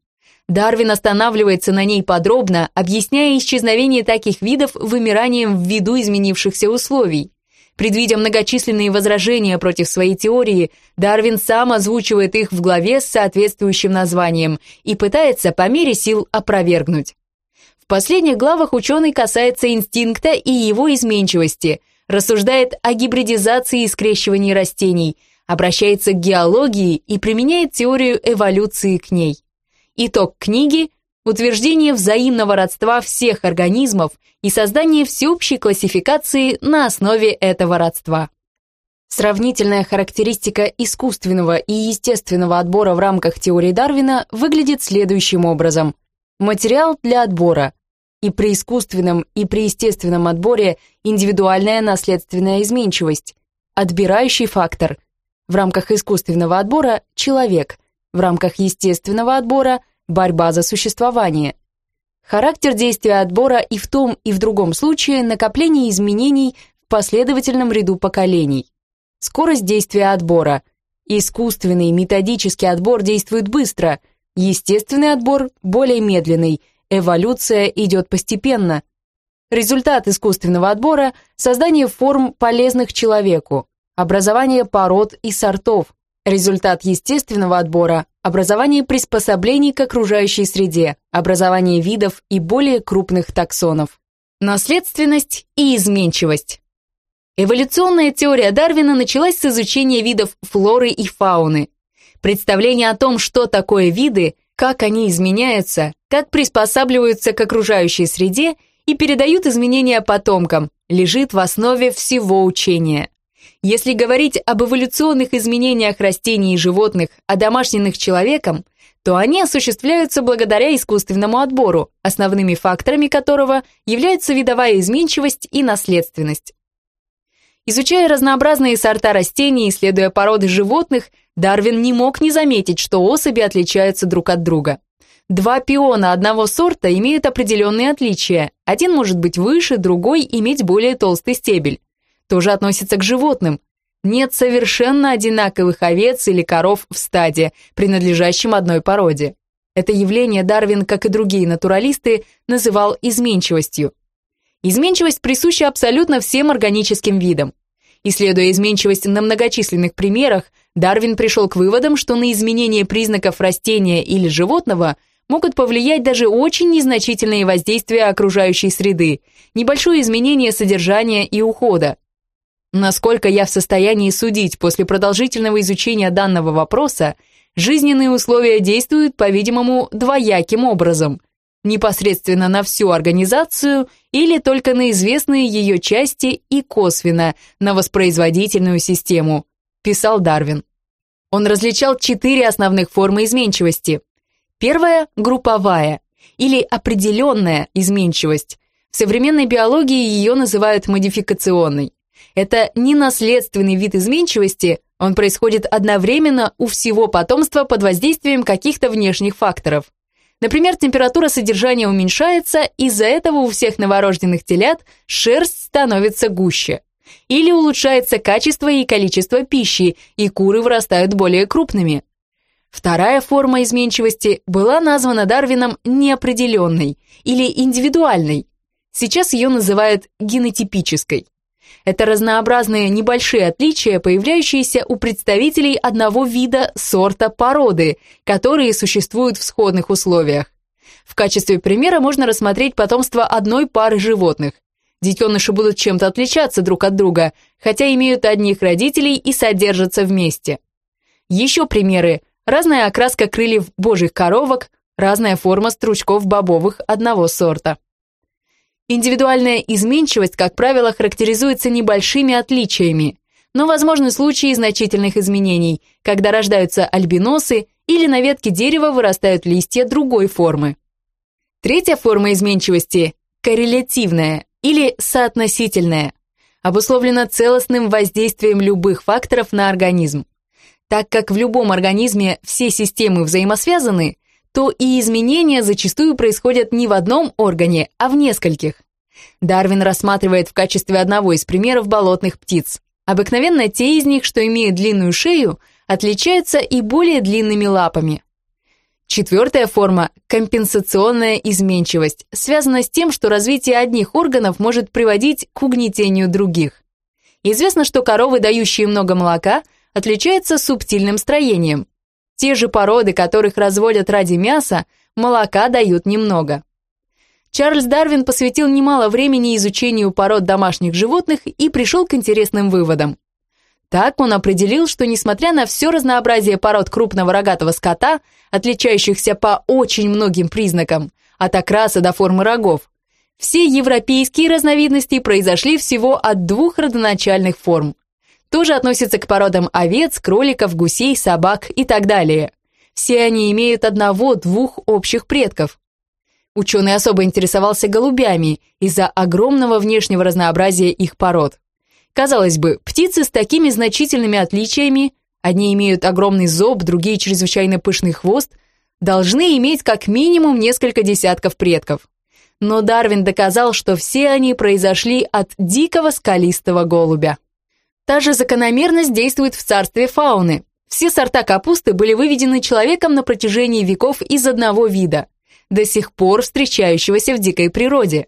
Дарвин останавливается на ней подробно, объясняя исчезновение таких видов вымиранием ввиду изменившихся условий. Предвидя многочисленные возражения против своей теории, Дарвин сам озвучивает их в главе с соответствующим названием и пытается по мере сил опровергнуть. В последних главах ученый касается инстинкта и его изменчивости, рассуждает о гибридизации и скрещивании растений, обращается к геологии и применяет теорию эволюции к ней. Итог книги – утверждение взаимного родства всех организмов и создание всеобщей классификации на основе этого родства. Сравнительная характеристика искусственного и естественного отбора в рамках теории Дарвина выглядит следующим образом. Материал для отбора. И при искусственном, и при естественном отборе индивидуальная наследственная изменчивость. Отбирающий фактор. В рамках искусственного отбора – человек. В рамках естественного отбора – борьба за существование – Характер действия отбора и в том, и в другом случае накопление изменений в последовательном ряду поколений. Скорость действия отбора. Искусственный методический отбор действует быстро, естественный отбор более медленный, эволюция идет постепенно. Результат искусственного отбора – создание форм, полезных человеку, образование пород и сортов, Результат естественного отбора – образование приспособлений к окружающей среде, образование видов и более крупных таксонов. Наследственность и изменчивость. Эволюционная теория Дарвина началась с изучения видов флоры и фауны. Представление о том, что такое виды, как они изменяются, как приспосабливаются к окружающей среде и передают изменения потомкам, лежит в основе всего учения. Если говорить об эволюционных изменениях растений и животных, одомашненных человеком, то они осуществляются благодаря искусственному отбору, основными факторами которого являются видовая изменчивость и наследственность. Изучая разнообразные сорта растений, исследуя породы животных, Дарвин не мог не заметить, что особи отличаются друг от друга. Два пиона одного сорта имеют определенные отличия. Один может быть выше, другой иметь более толстый стебель тоже относится к животным. Нет совершенно одинаковых овец или коров в стаде, принадлежащем одной породе. Это явление Дарвин, как и другие натуралисты, называл изменчивостью. Изменчивость присуща абсолютно всем органическим видам. Исследуя изменчивость на многочисленных примерах, Дарвин пришел к выводам, что на изменение признаков растения или животного могут повлиять даже очень незначительные воздействия окружающей среды, небольшое изменение содержания и ухода. Насколько я в состоянии судить после продолжительного изучения данного вопроса, жизненные условия действуют, по-видимому, двояким образом. Непосредственно на всю организацию или только на известные ее части и косвенно на воспроизводительную систему, писал Дарвин. Он различал четыре основных формы изменчивости. Первая – групповая или определенная изменчивость. В современной биологии ее называют модификационной. Это не наследственный вид изменчивости, он происходит одновременно у всего потомства под воздействием каких-то внешних факторов. Например, температура содержания уменьшается, из-за этого у всех новорожденных телят шерсть становится гуще. Или улучшается качество и количество пищи, и куры вырастают более крупными. Вторая форма изменчивости была названа Дарвином неопределенной или индивидуальной. Сейчас ее называют генотипической. Это разнообразные небольшие отличия, появляющиеся у представителей одного вида, сорта, породы, которые существуют в сходных условиях. В качестве примера можно рассмотреть потомство одной пары животных. Детеныши будут чем-то отличаться друг от друга, хотя имеют одних родителей и содержатся вместе. Еще примеры. Разная окраска крыльев божьих коровок, разная форма стручков бобовых одного сорта. Индивидуальная изменчивость, как правило, характеризуется небольшими отличиями, но возможны случаи значительных изменений, когда рождаются альбиносы или на ветке дерева вырастают листья другой формы. Третья форма изменчивости – коррелятивная или соотносительная, обусловлена целостным воздействием любых факторов на организм. Так как в любом организме все системы взаимосвязаны, то и изменения зачастую происходят не в одном органе, а в нескольких. Дарвин рассматривает в качестве одного из примеров болотных птиц. Обыкновенно те из них, что имеют длинную шею, отличаются и более длинными лапами. Четвертая форма – компенсационная изменчивость, связана с тем, что развитие одних органов может приводить к угнетению других. Известно, что коровы, дающие много молока, отличаются субтильным строением. Те же породы, которых разводят ради мяса, молока дают немного. Чарльз Дарвин посвятил немало времени изучению пород домашних животных и пришел к интересным выводам. Так он определил, что несмотря на все разнообразие пород крупного рогатого скота, отличающихся по очень многим признакам, от окраса до формы рогов, все европейские разновидности произошли всего от двух родоначальных форм. Тоже относятся к породам овец, кроликов, гусей, собак и так далее. Все они имеют одного-двух общих предков. Ученый особо интересовался голубями из-за огромного внешнего разнообразия их пород. Казалось бы, птицы с такими значительными отличиями, одни имеют огромный зоб, другие чрезвычайно пышный хвост, должны иметь как минимум несколько десятков предков. Но Дарвин доказал, что все они произошли от дикого скалистого голубя. Та же закономерность действует в царстве фауны. Все сорта капусты были выведены человеком на протяжении веков из одного вида, до сих пор встречающегося в дикой природе.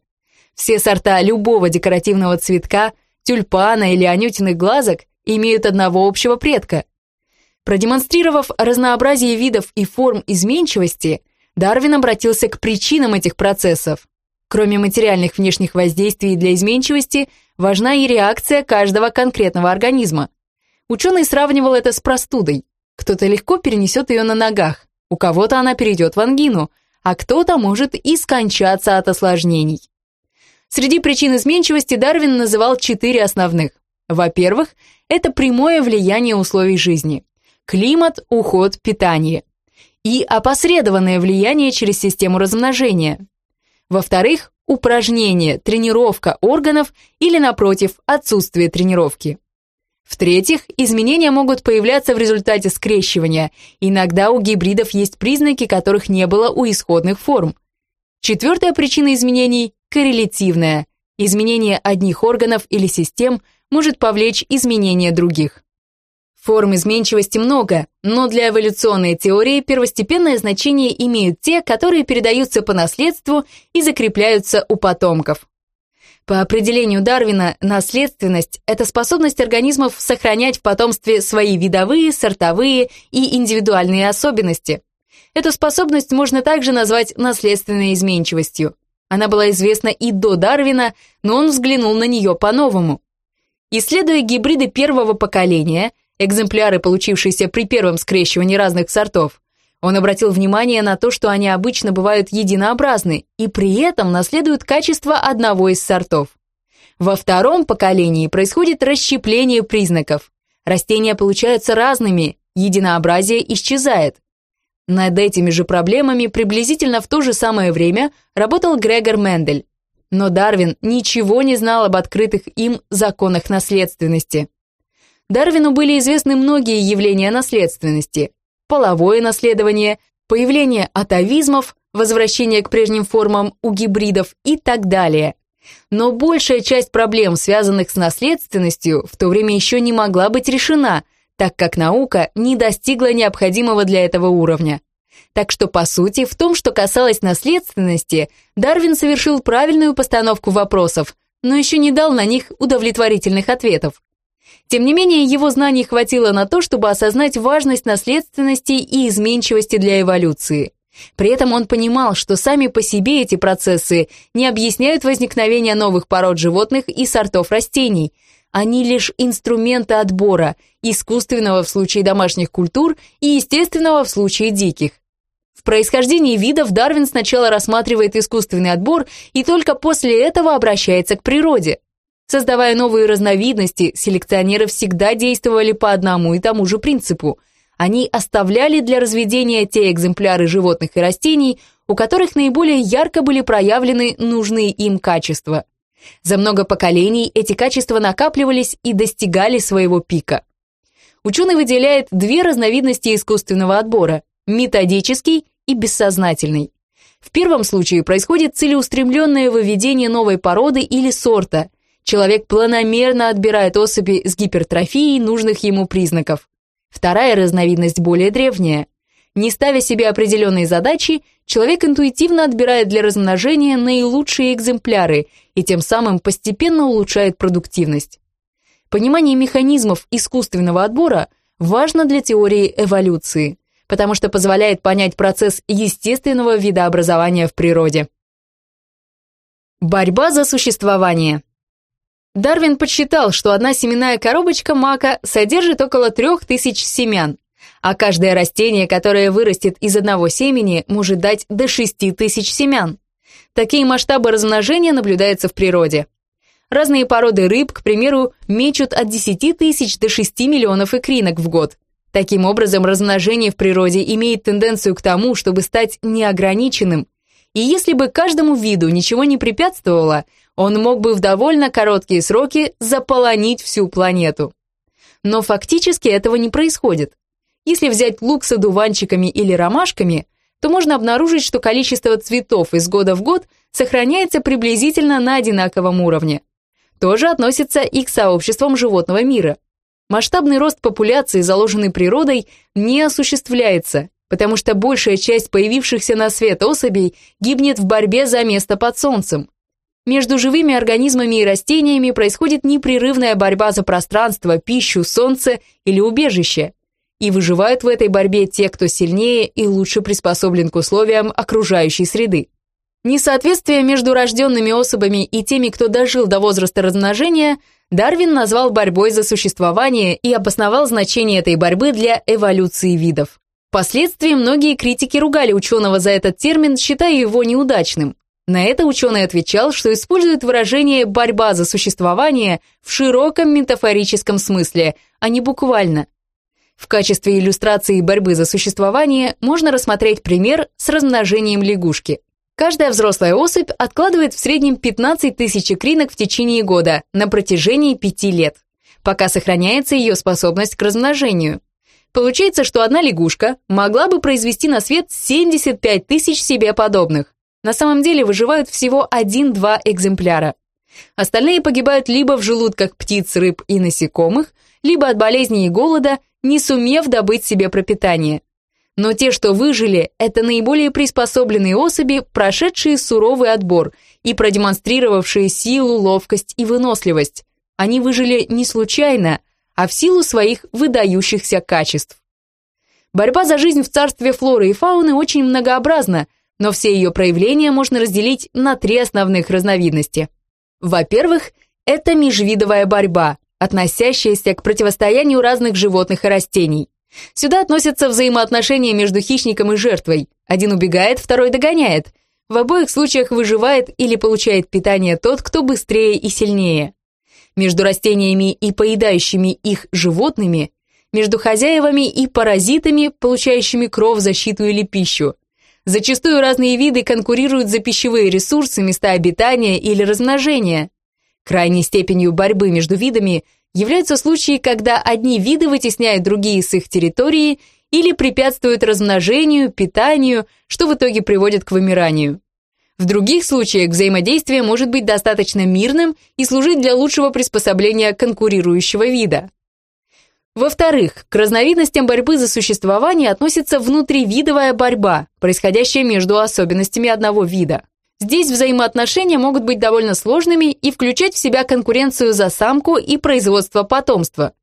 Все сорта любого декоративного цветка – тюльпана или анютиных глазок имеют одного общего предка. Продемонстрировав разнообразие видов и форм изменчивости, Дарвин обратился к причинам этих процессов. Кроме материальных внешних воздействий для изменчивости, важна и реакция каждого конкретного организма. Ученый сравнивал это с простудой. Кто-то легко перенесет ее на ногах, у кого-то она перейдет в ангину, а кто-то может и скончаться от осложнений. Среди причин изменчивости Дарвин называл четыре основных. Во-первых, это прямое влияние условий жизни. Климат, уход, питание. И опосредованное влияние через систему размножения. Во-вторых, упражнение, тренировка органов или, напротив, отсутствие тренировки. В-третьих, изменения могут появляться в результате скрещивания. Иногда у гибридов есть признаки, которых не было у исходных форм. Четвертая причина изменений коррелятивная. Изменение одних органов или систем может повлечь изменение других. Форм изменчивости много, но для эволюционной теории первостепенное значение имеют те, которые передаются по наследству и закрепляются у потомков. По определению Дарвина, наследственность – это способность организмов сохранять в потомстве свои видовые, сортовые и индивидуальные особенности. Эту способность можно также назвать наследственной изменчивостью. Она была известна и до Дарвина, но он взглянул на нее по-новому. Исследуя гибриды первого поколения, экземпляры, получившиеся при первом скрещивании разных сортов, он обратил внимание на то, что они обычно бывают единообразны и при этом наследуют качество одного из сортов. Во втором поколении происходит расщепление признаков. Растения получаются разными, единообразие исчезает. Над этими же проблемами приблизительно в то же самое время работал Грегор Мендель. Но Дарвин ничего не знал об открытых им законах наследственности. Дарвину были известны многие явления наследственности. Половое наследование, появление атовизмов, возвращение к прежним формам у гибридов и так далее. Но большая часть проблем, связанных с наследственностью, в то время еще не могла быть решена – так как наука не достигла необходимого для этого уровня. Так что, по сути, в том, что касалось наследственности, Дарвин совершил правильную постановку вопросов, но еще не дал на них удовлетворительных ответов. Тем не менее, его знаний хватило на то, чтобы осознать важность наследственности и изменчивости для эволюции. При этом он понимал, что сами по себе эти процессы не объясняют возникновение новых пород животных и сортов растений – они лишь инструменты отбора, искусственного в случае домашних культур и естественного в случае диких. В происхождении видов Дарвин сначала рассматривает искусственный отбор и только после этого обращается к природе. Создавая новые разновидности, селекционеры всегда действовали по одному и тому же принципу. Они оставляли для разведения те экземпляры животных и растений, у которых наиболее ярко были проявлены нужные им качества – за много поколений эти качества накапливались и достигали своего пика. Ученый выделяет две разновидности искусственного отбора – методический и бессознательной. В первом случае происходит целеустремленное выведение новой породы или сорта. Человек планомерно отбирает особи с гипертрофией нужных ему признаков. Вторая разновидность более древняя. Не ставя себе определенные задачи, человек интуитивно отбирает для размножения наилучшие экземпляры и тем самым постепенно улучшает продуктивность. Понимание механизмов искусственного отбора важно для теории эволюции, потому что позволяет понять процесс естественного видообразования в природе. Борьба за существование. Дарвин подсчитал, что одна семенная коробочка мака содержит около трех тысяч семян, а каждое растение, которое вырастет из одного семени, может дать до 6 тысяч семян. Такие масштабы размножения наблюдаются в природе. Разные породы рыб, к примеру, мечут от 10 тысяч до 6 миллионов икринок в год. Таким образом, размножение в природе имеет тенденцию к тому, чтобы стать неограниченным. И если бы каждому виду ничего не препятствовало, он мог бы в довольно короткие сроки заполонить всю планету. Но фактически этого не происходит. Если взять лук с одуванчиками или ромашками, то можно обнаружить, что количество цветов из года в год сохраняется приблизительно на одинаковом уровне. То же относится и к сообществам животного мира. Масштабный рост популяции, заложенный природой, не осуществляется, потому что большая часть появившихся на свет особей гибнет в борьбе за место под солнцем. Между живыми организмами и растениями происходит непрерывная борьба за пространство, пищу, солнце или убежище и выживают в этой борьбе те, кто сильнее и лучше приспособлен к условиям окружающей среды. Несоответствие между рожденными особами и теми, кто дожил до возраста размножения, Дарвин назвал борьбой за существование и обосновал значение этой борьбы для эволюции видов. Впоследствии многие критики ругали ученого за этот термин, считая его неудачным. На это ученый отвечал, что использует выражение «борьба за существование» в широком метафорическом смысле, а не буквально – в качестве иллюстрации борьбы за существование можно рассмотреть пример с размножением лягушки. Каждая взрослая особь откладывает в среднем 15 тысяч икринок в течение года на протяжении 5 лет, пока сохраняется ее способность к размножению. Получается, что одна лягушка могла бы произвести на свет 75 тысяч себе подобных. На самом деле выживают всего 1-2 экземпляра. Остальные погибают либо в желудках птиц, рыб и насекомых, либо от болезней и голода, не сумев добыть себе пропитание. Но те, что выжили, это наиболее приспособленные особи, прошедшие суровый отбор и продемонстрировавшие силу, ловкость и выносливость. Они выжили не случайно, а в силу своих выдающихся качеств. Борьба за жизнь в царстве флоры и фауны очень многообразна, но все ее проявления можно разделить на три основных разновидности. Во-первых, это межвидовая борьба, относящаяся к противостоянию разных животных и растений. Сюда относятся взаимоотношения между хищником и жертвой. Один убегает, второй догоняет. В обоих случаях выживает или получает питание тот, кто быстрее и сильнее. Между растениями и поедающими их животными, между хозяевами и паразитами, получающими кровь, защиту или пищу. Зачастую разные виды конкурируют за пищевые ресурсы, места обитания или размножения. Крайней степенью борьбы между видами являются случаи, когда одни виды вытесняют другие с их территории или препятствуют размножению, питанию, что в итоге приводит к вымиранию. В других случаях взаимодействие может быть достаточно мирным и служить для лучшего приспособления конкурирующего вида. Во-вторых, к разновидностям борьбы за существование относится внутривидовая борьба, происходящая между особенностями одного вида. Здесь взаимоотношения могут быть довольно сложными и включать в себя конкуренцию за самку и производство потомства.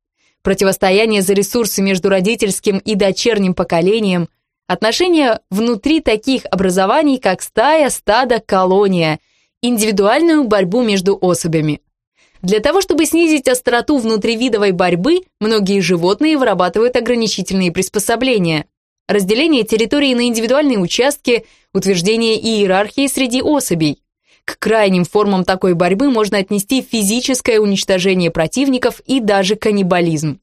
Противостояние за ресурсы между родительским и дочерним поколением, отношения внутри таких образований, как стая, стадо, колония, индивидуальную борьбу между особями. Для того, чтобы снизить остроту внутривидовой борьбы, многие животные вырабатывают ограничительные приспособления. Разделение территории на индивидуальные участки – утверждение иерархии среди особей. К крайним формам такой борьбы можно отнести физическое уничтожение противников и даже каннибализм.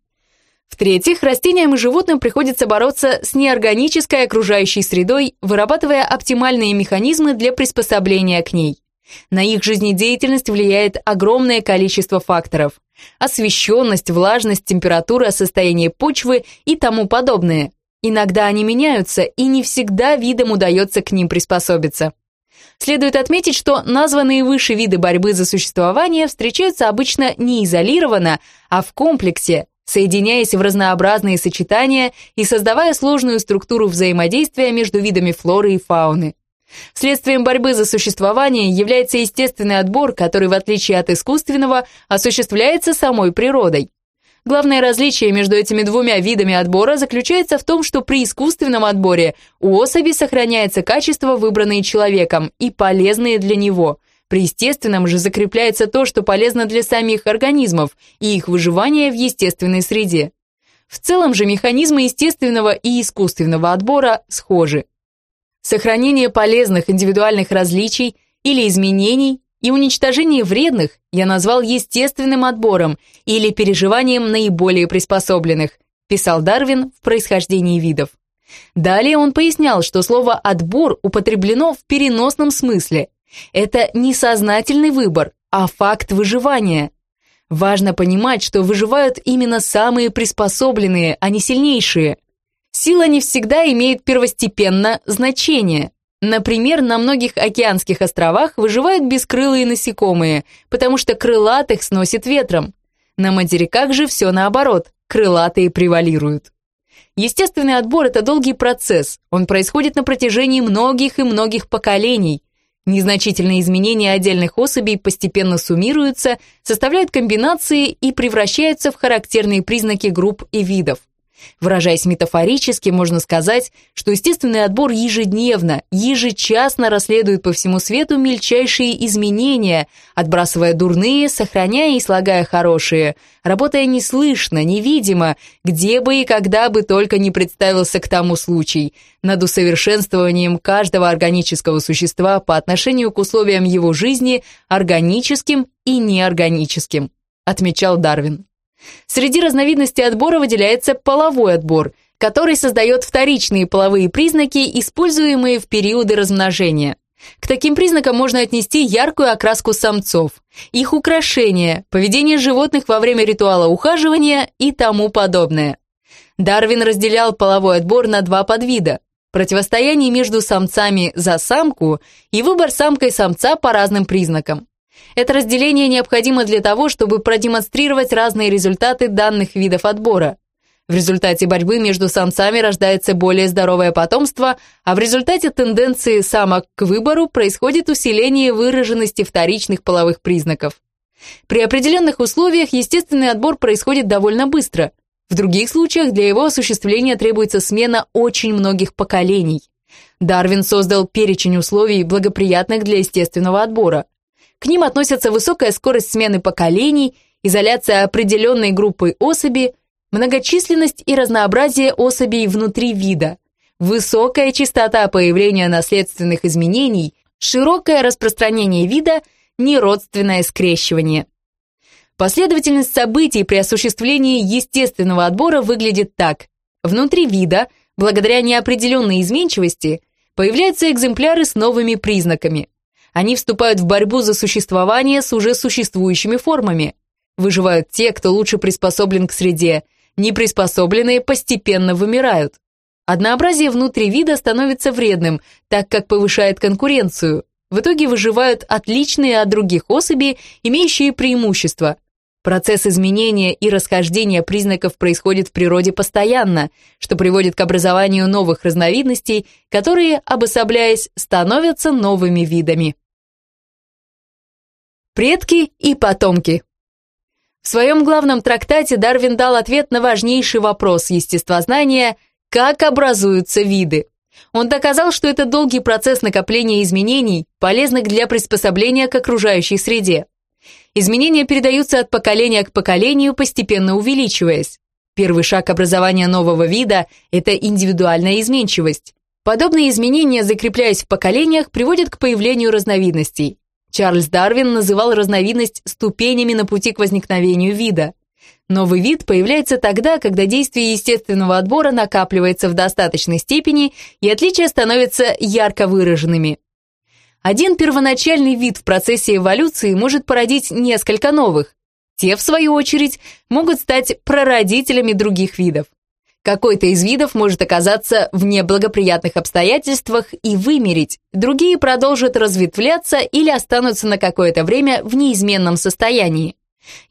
В-третьих, растениям и животным приходится бороться с неорганической окружающей средой, вырабатывая оптимальные механизмы для приспособления к ней. На их жизнедеятельность влияет огромное количество факторов. Освещенность, влажность, температура, состояние почвы и тому подобное. Иногда они меняются, и не всегда видам удается к ним приспособиться. Следует отметить, что названные выше виды борьбы за существование встречаются обычно не изолированно, а в комплексе, соединяясь в разнообразные сочетания и создавая сложную структуру взаимодействия между видами флоры и фауны. Следствием борьбы за существование является естественный отбор, который, в отличие от искусственного, осуществляется самой природой. Главное различие между этими двумя видами отбора заключается в том, что при искусственном отборе у особи сохраняется качество, выбранные человеком, и полезные для него. При естественном же закрепляется то, что полезно для самих организмов и их выживания в естественной среде. В целом же механизмы естественного и искусственного отбора схожи. Сохранение полезных индивидуальных различий или изменений и уничтожение вредных я назвал естественным отбором или переживанием наиболее приспособленных, писал Дарвин в «Происхождении видов». Далее он пояснял, что слово «отбор» употреблено в переносном смысле. Это не сознательный выбор, а факт выживания. Важно понимать, что выживают именно самые приспособленные, а не сильнейшие. Сила не всегда имеет первостепенно значение. Например, на многих океанских островах выживают бескрылые насекомые, потому что крылатых сносит ветром. На материках же все наоборот, крылатые превалируют. Естественный отбор – это долгий процесс, он происходит на протяжении многих и многих поколений. Незначительные изменения отдельных особей постепенно суммируются, составляют комбинации и превращаются в характерные признаки групп и видов. Выражаясь метафорически, можно сказать, что естественный отбор ежедневно, ежечасно расследует по всему свету мельчайшие изменения, отбрасывая дурные, сохраняя и слагая хорошие, работая неслышно, невидимо, где бы и когда бы только не представился к тому случай, над усовершенствованием каждого органического существа по отношению к условиям его жизни, органическим и неорганическим, отмечал Дарвин. Среди разновидностей отбора выделяется половой отбор, который создает вторичные половые признаки, используемые в периоды размножения. К таким признакам можно отнести яркую окраску самцов, их украшения, поведение животных во время ритуала ухаживания и тому подобное. Дарвин разделял половой отбор на два подвида – противостояние между самцами за самку и выбор самкой самца по разным признакам. Это разделение необходимо для того, чтобы продемонстрировать разные результаты данных видов отбора. В результате борьбы между самцами рождается более здоровое потомство, а в результате тенденции самок к выбору происходит усиление выраженности вторичных половых признаков. При определенных условиях естественный отбор происходит довольно быстро. В других случаях для его осуществления требуется смена очень многих поколений. Дарвин создал перечень условий, благоприятных для естественного отбора. К ним относятся высокая скорость смены поколений, изоляция определенной группы особи, многочисленность и разнообразие особей внутри вида, высокая частота появления наследственных изменений, широкое распространение вида, неродственное скрещивание. Последовательность событий при осуществлении естественного отбора выглядит так. Внутри вида, благодаря неопределенной изменчивости, появляются экземпляры с новыми признаками. Они вступают в борьбу за существование с уже существующими формами. Выживают те, кто лучше приспособлен к среде, неприспособленные постепенно вымирают. Однообразие внутри вида становится вредным, так как повышает конкуренцию. В итоге выживают отличные от других особи, имеющие преимущества. Процесс изменения и расхождения признаков происходит в природе постоянно, что приводит к образованию новых разновидностей, которые, обособляясь, становятся новыми видами. Предки и потомки. В своем главном трактате Дарвин дал ответ на важнейший вопрос естествознания «Как образуются виды?». Он доказал, что это долгий процесс накопления изменений, полезных для приспособления к окружающей среде. Изменения передаются от поколения к поколению, постепенно увеличиваясь. Первый шаг образования нового вида – это индивидуальная изменчивость. Подобные изменения, закрепляясь в поколениях, приводят к появлению разновидностей. Чарльз Дарвин называл разновидность ступенями на пути к возникновению вида. Новый вид появляется тогда, когда действие естественного отбора накапливается в достаточной степени и отличия становятся ярко выраженными. Один первоначальный вид в процессе эволюции может породить несколько новых. Те, в свою очередь, могут стать прародителями других видов. Какой-то из видов может оказаться в неблагоприятных обстоятельствах и вымереть, другие продолжат разветвляться или останутся на какое-то время в неизменном состоянии.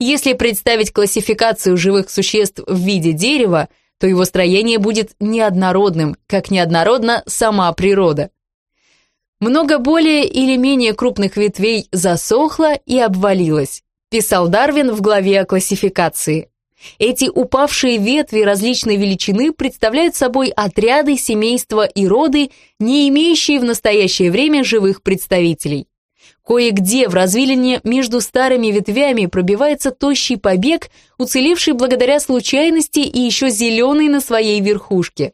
Если представить классификацию живых существ в виде дерева, то его строение будет неоднородным, как неоднородна сама природа. Много более или менее крупных ветвей засохло и обвалилось, писал Дарвин в главе о классификации. Эти упавшие ветви различной величины представляют собой отряды, семейства и роды, не имеющие в настоящее время живых представителей. Кое-где в развилине между старыми ветвями пробивается тощий побег, уцелевший благодаря случайности и еще зеленый на своей верхушке.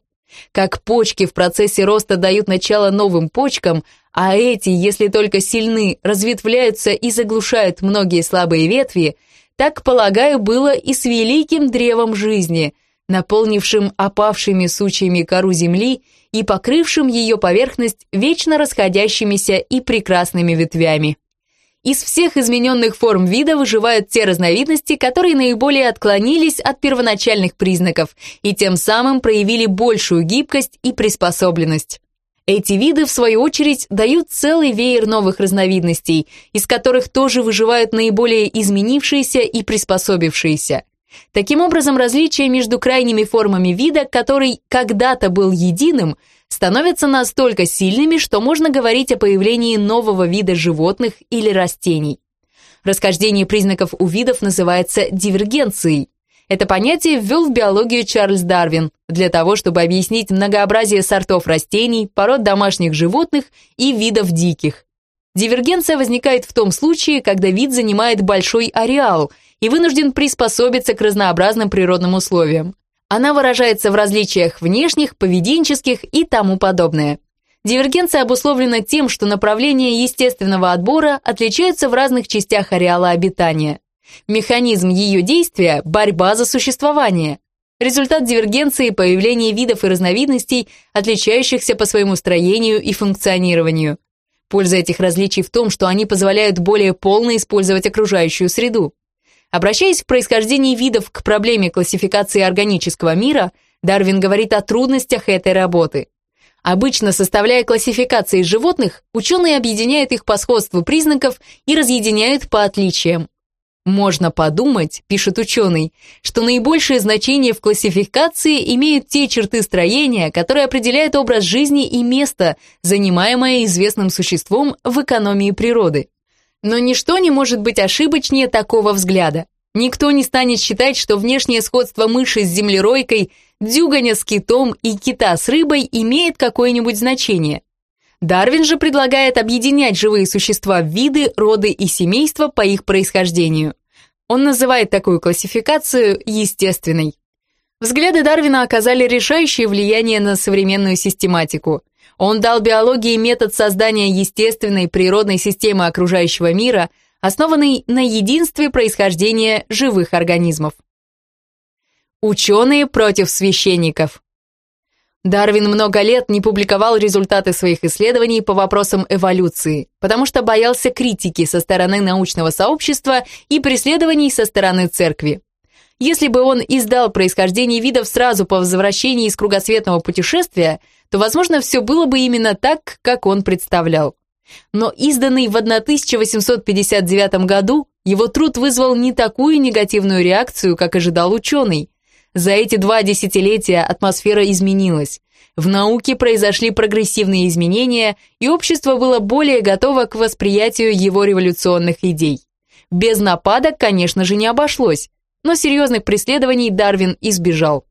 Как почки в процессе роста дают начало новым почкам, а эти, если только сильны, разветвляются и заглушают многие слабые ветви, так, полагаю, было и с великим древом жизни, наполнившим опавшими сучьями кору земли и покрывшим ее поверхность вечно расходящимися и прекрасными ветвями. Из всех измененных форм вида выживают те разновидности, которые наиболее отклонились от первоначальных признаков и тем самым проявили большую гибкость и приспособленность. Эти виды, в свою очередь, дают целый веер новых разновидностей, из которых тоже выживают наиболее изменившиеся и приспособившиеся. Таким образом, различия между крайними формами вида, который когда-то был единым, становятся настолько сильными, что можно говорить о появлении нового вида животных или растений. Расхождение признаков у видов называется дивергенцией. Это понятие ввел в биологию Чарльз Дарвин для того, чтобы объяснить многообразие сортов растений, пород домашних животных и видов диких. Дивергенция возникает в том случае, когда вид занимает большой ареал и вынужден приспособиться к разнообразным природным условиям. Она выражается в различиях внешних, поведенческих и тому подобное. Дивергенция обусловлена тем, что направления естественного отбора отличаются в разных частях ареала обитания. Механизм ее действия – борьба за существование. Результат дивергенции – появление видов и разновидностей, отличающихся по своему строению и функционированию. Польза этих различий в том, что они позволяют более полно использовать окружающую среду. Обращаясь в происхождении видов к проблеме классификации органического мира, Дарвин говорит о трудностях этой работы. Обычно, составляя классификации животных, ученые объединяют их по сходству признаков и разъединяют по отличиям. Можно подумать, пишет ученый, что наибольшее значение в классификации имеют те черты строения, которые определяют образ жизни и место, занимаемое известным существом в экономии природы. Но ничто не может быть ошибочнее такого взгляда. Никто не станет считать, что внешнее сходство мыши с землеройкой, дюганя с китом и кита с рыбой имеет какое-нибудь значение. Дарвин же предлагает объединять живые существа в виды, роды и семейства по их происхождению. Он называет такую классификацию естественной. Взгляды Дарвина оказали решающее влияние на современную систематику. Он дал биологии метод создания естественной природной системы окружающего мира, основанный на единстве происхождения живых организмов. Ученые против священников Дарвин много лет не публиковал результаты своих исследований по вопросам эволюции, потому что боялся критики со стороны научного сообщества и преследований со стороны церкви. Если бы он издал происхождение видов сразу по возвращении из кругосветного путешествия, то, возможно, все было бы именно так, как он представлял. Но изданный в 1859 году, его труд вызвал не такую негативную реакцию, как ожидал ученый. За эти два десятилетия атмосфера изменилась. В науке произошли прогрессивные изменения, и общество было более готово к восприятию его революционных идей. Без нападок, конечно же, не обошлось, но серьезных преследований Дарвин избежал.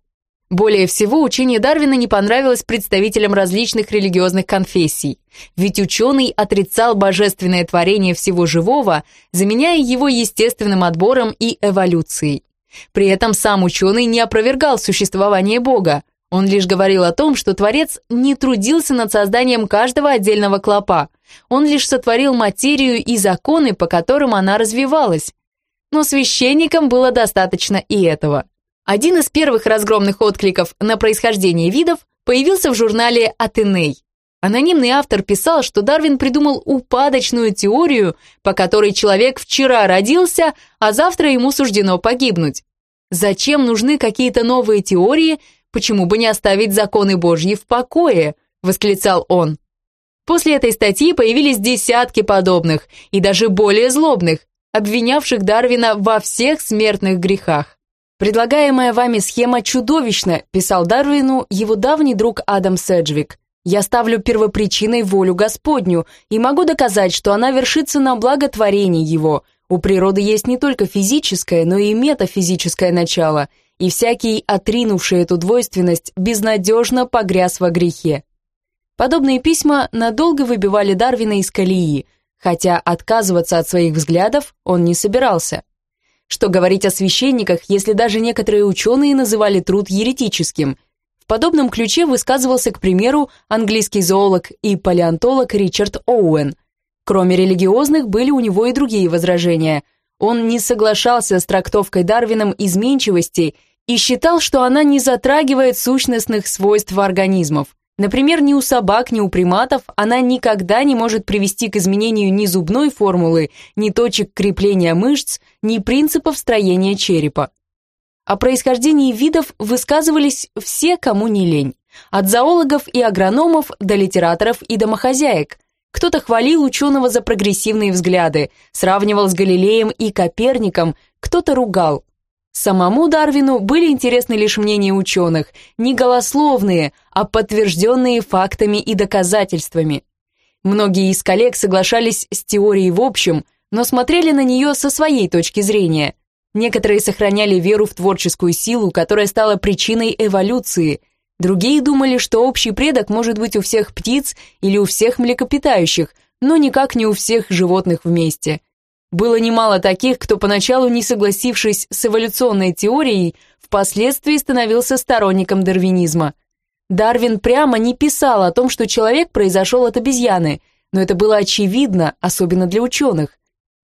Более всего, учение Дарвина не понравилось представителям различных религиозных конфессий, ведь ученый отрицал божественное творение всего живого, заменяя его естественным отбором и эволюцией. При этом сам ученый не опровергал существование Бога, он лишь говорил о том, что Творец не трудился над созданием каждого отдельного клопа, он лишь сотворил материю и законы, по которым она развивалась. Но священникам было достаточно и этого. Один из первых разгромных откликов на происхождение видов появился в журнале «Атеней». Анонимный автор писал, что Дарвин придумал упадочную теорию, по которой человек вчера родился, а завтра ему суждено погибнуть. Зачем нужны какие-то новые теории, почему бы не оставить законы Божьи в покое?» — восклицал он. После этой статьи появились десятки подобных, и даже более злобных, обвинявших Дарвина во всех смертных грехах. «Предлагаемая вами схема чудовищна», писал Дарвину его давний друг Адам Седжвик. «Я ставлю первопричиной волю Господню и могу доказать, что она вершится на благо творения его. У природы есть не только физическое, но и метафизическое начало, и всякий, отринувший эту двойственность, безнадежно погряз во грехе». Подобные письма надолго выбивали Дарвина из колеи, хотя отказываться от своих взглядов он не собирался. Что говорить о священниках, если даже некоторые ученые называли труд еретическим? В подобном ключе высказывался, к примеру, английский зоолог и палеонтолог Ричард Оуэн. Кроме религиозных, были у него и другие возражения. Он не соглашался с трактовкой Дарвином изменчивости и считал, что она не затрагивает сущностных свойств организмов. Например, ни у собак, ни у приматов она никогда не может привести к изменению ни зубной формулы, ни точек крепления мышц, ни принципов строения черепа. О происхождении видов высказывались все, кому не лень. От зоологов и агрономов до литераторов и домохозяек. Кто-то хвалил ученого за прогрессивные взгляды, сравнивал с Галилеем и Коперником, кто-то ругал. Самому Дарвину были интересны лишь мнения ученых, не голословные, а подтвержденные фактами и доказательствами. Многие из коллег соглашались с теорией в общем, но смотрели на нее со своей точки зрения. Некоторые сохраняли веру в творческую силу, которая стала причиной эволюции. Другие думали, что общий предок может быть у всех птиц или у всех млекопитающих, но никак не у всех животных вместе – было немало таких, кто поначалу, не согласившись с эволюционной теорией, впоследствии становился сторонником дарвинизма. Дарвин прямо не писал о том, что человек произошел от обезьяны, но это было очевидно, особенно для ученых.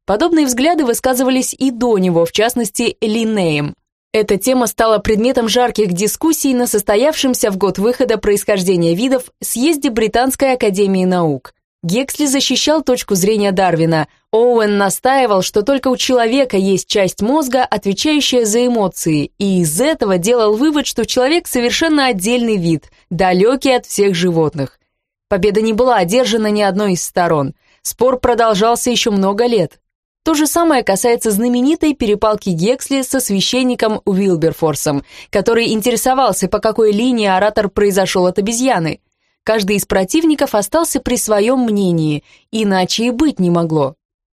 Подобные взгляды высказывались и до него, в частности, Линнеем. Эта тема стала предметом жарких дискуссий на состоявшемся в год выхода происхождения видов съезде Британской академии наук. Гексли защищал точку зрения Дарвина. Оуэн настаивал, что только у человека есть часть мозга, отвечающая за эмоции, и из этого делал вывод, что человек совершенно отдельный вид, далекий от всех животных. Победа не была одержана ни одной из сторон. Спор продолжался еще много лет. То же самое касается знаменитой перепалки Гексли со священником Уилберфорсом, который интересовался, по какой линии оратор произошел от обезьяны – Каждый из противников остался при своем мнении, иначе и быть не могло.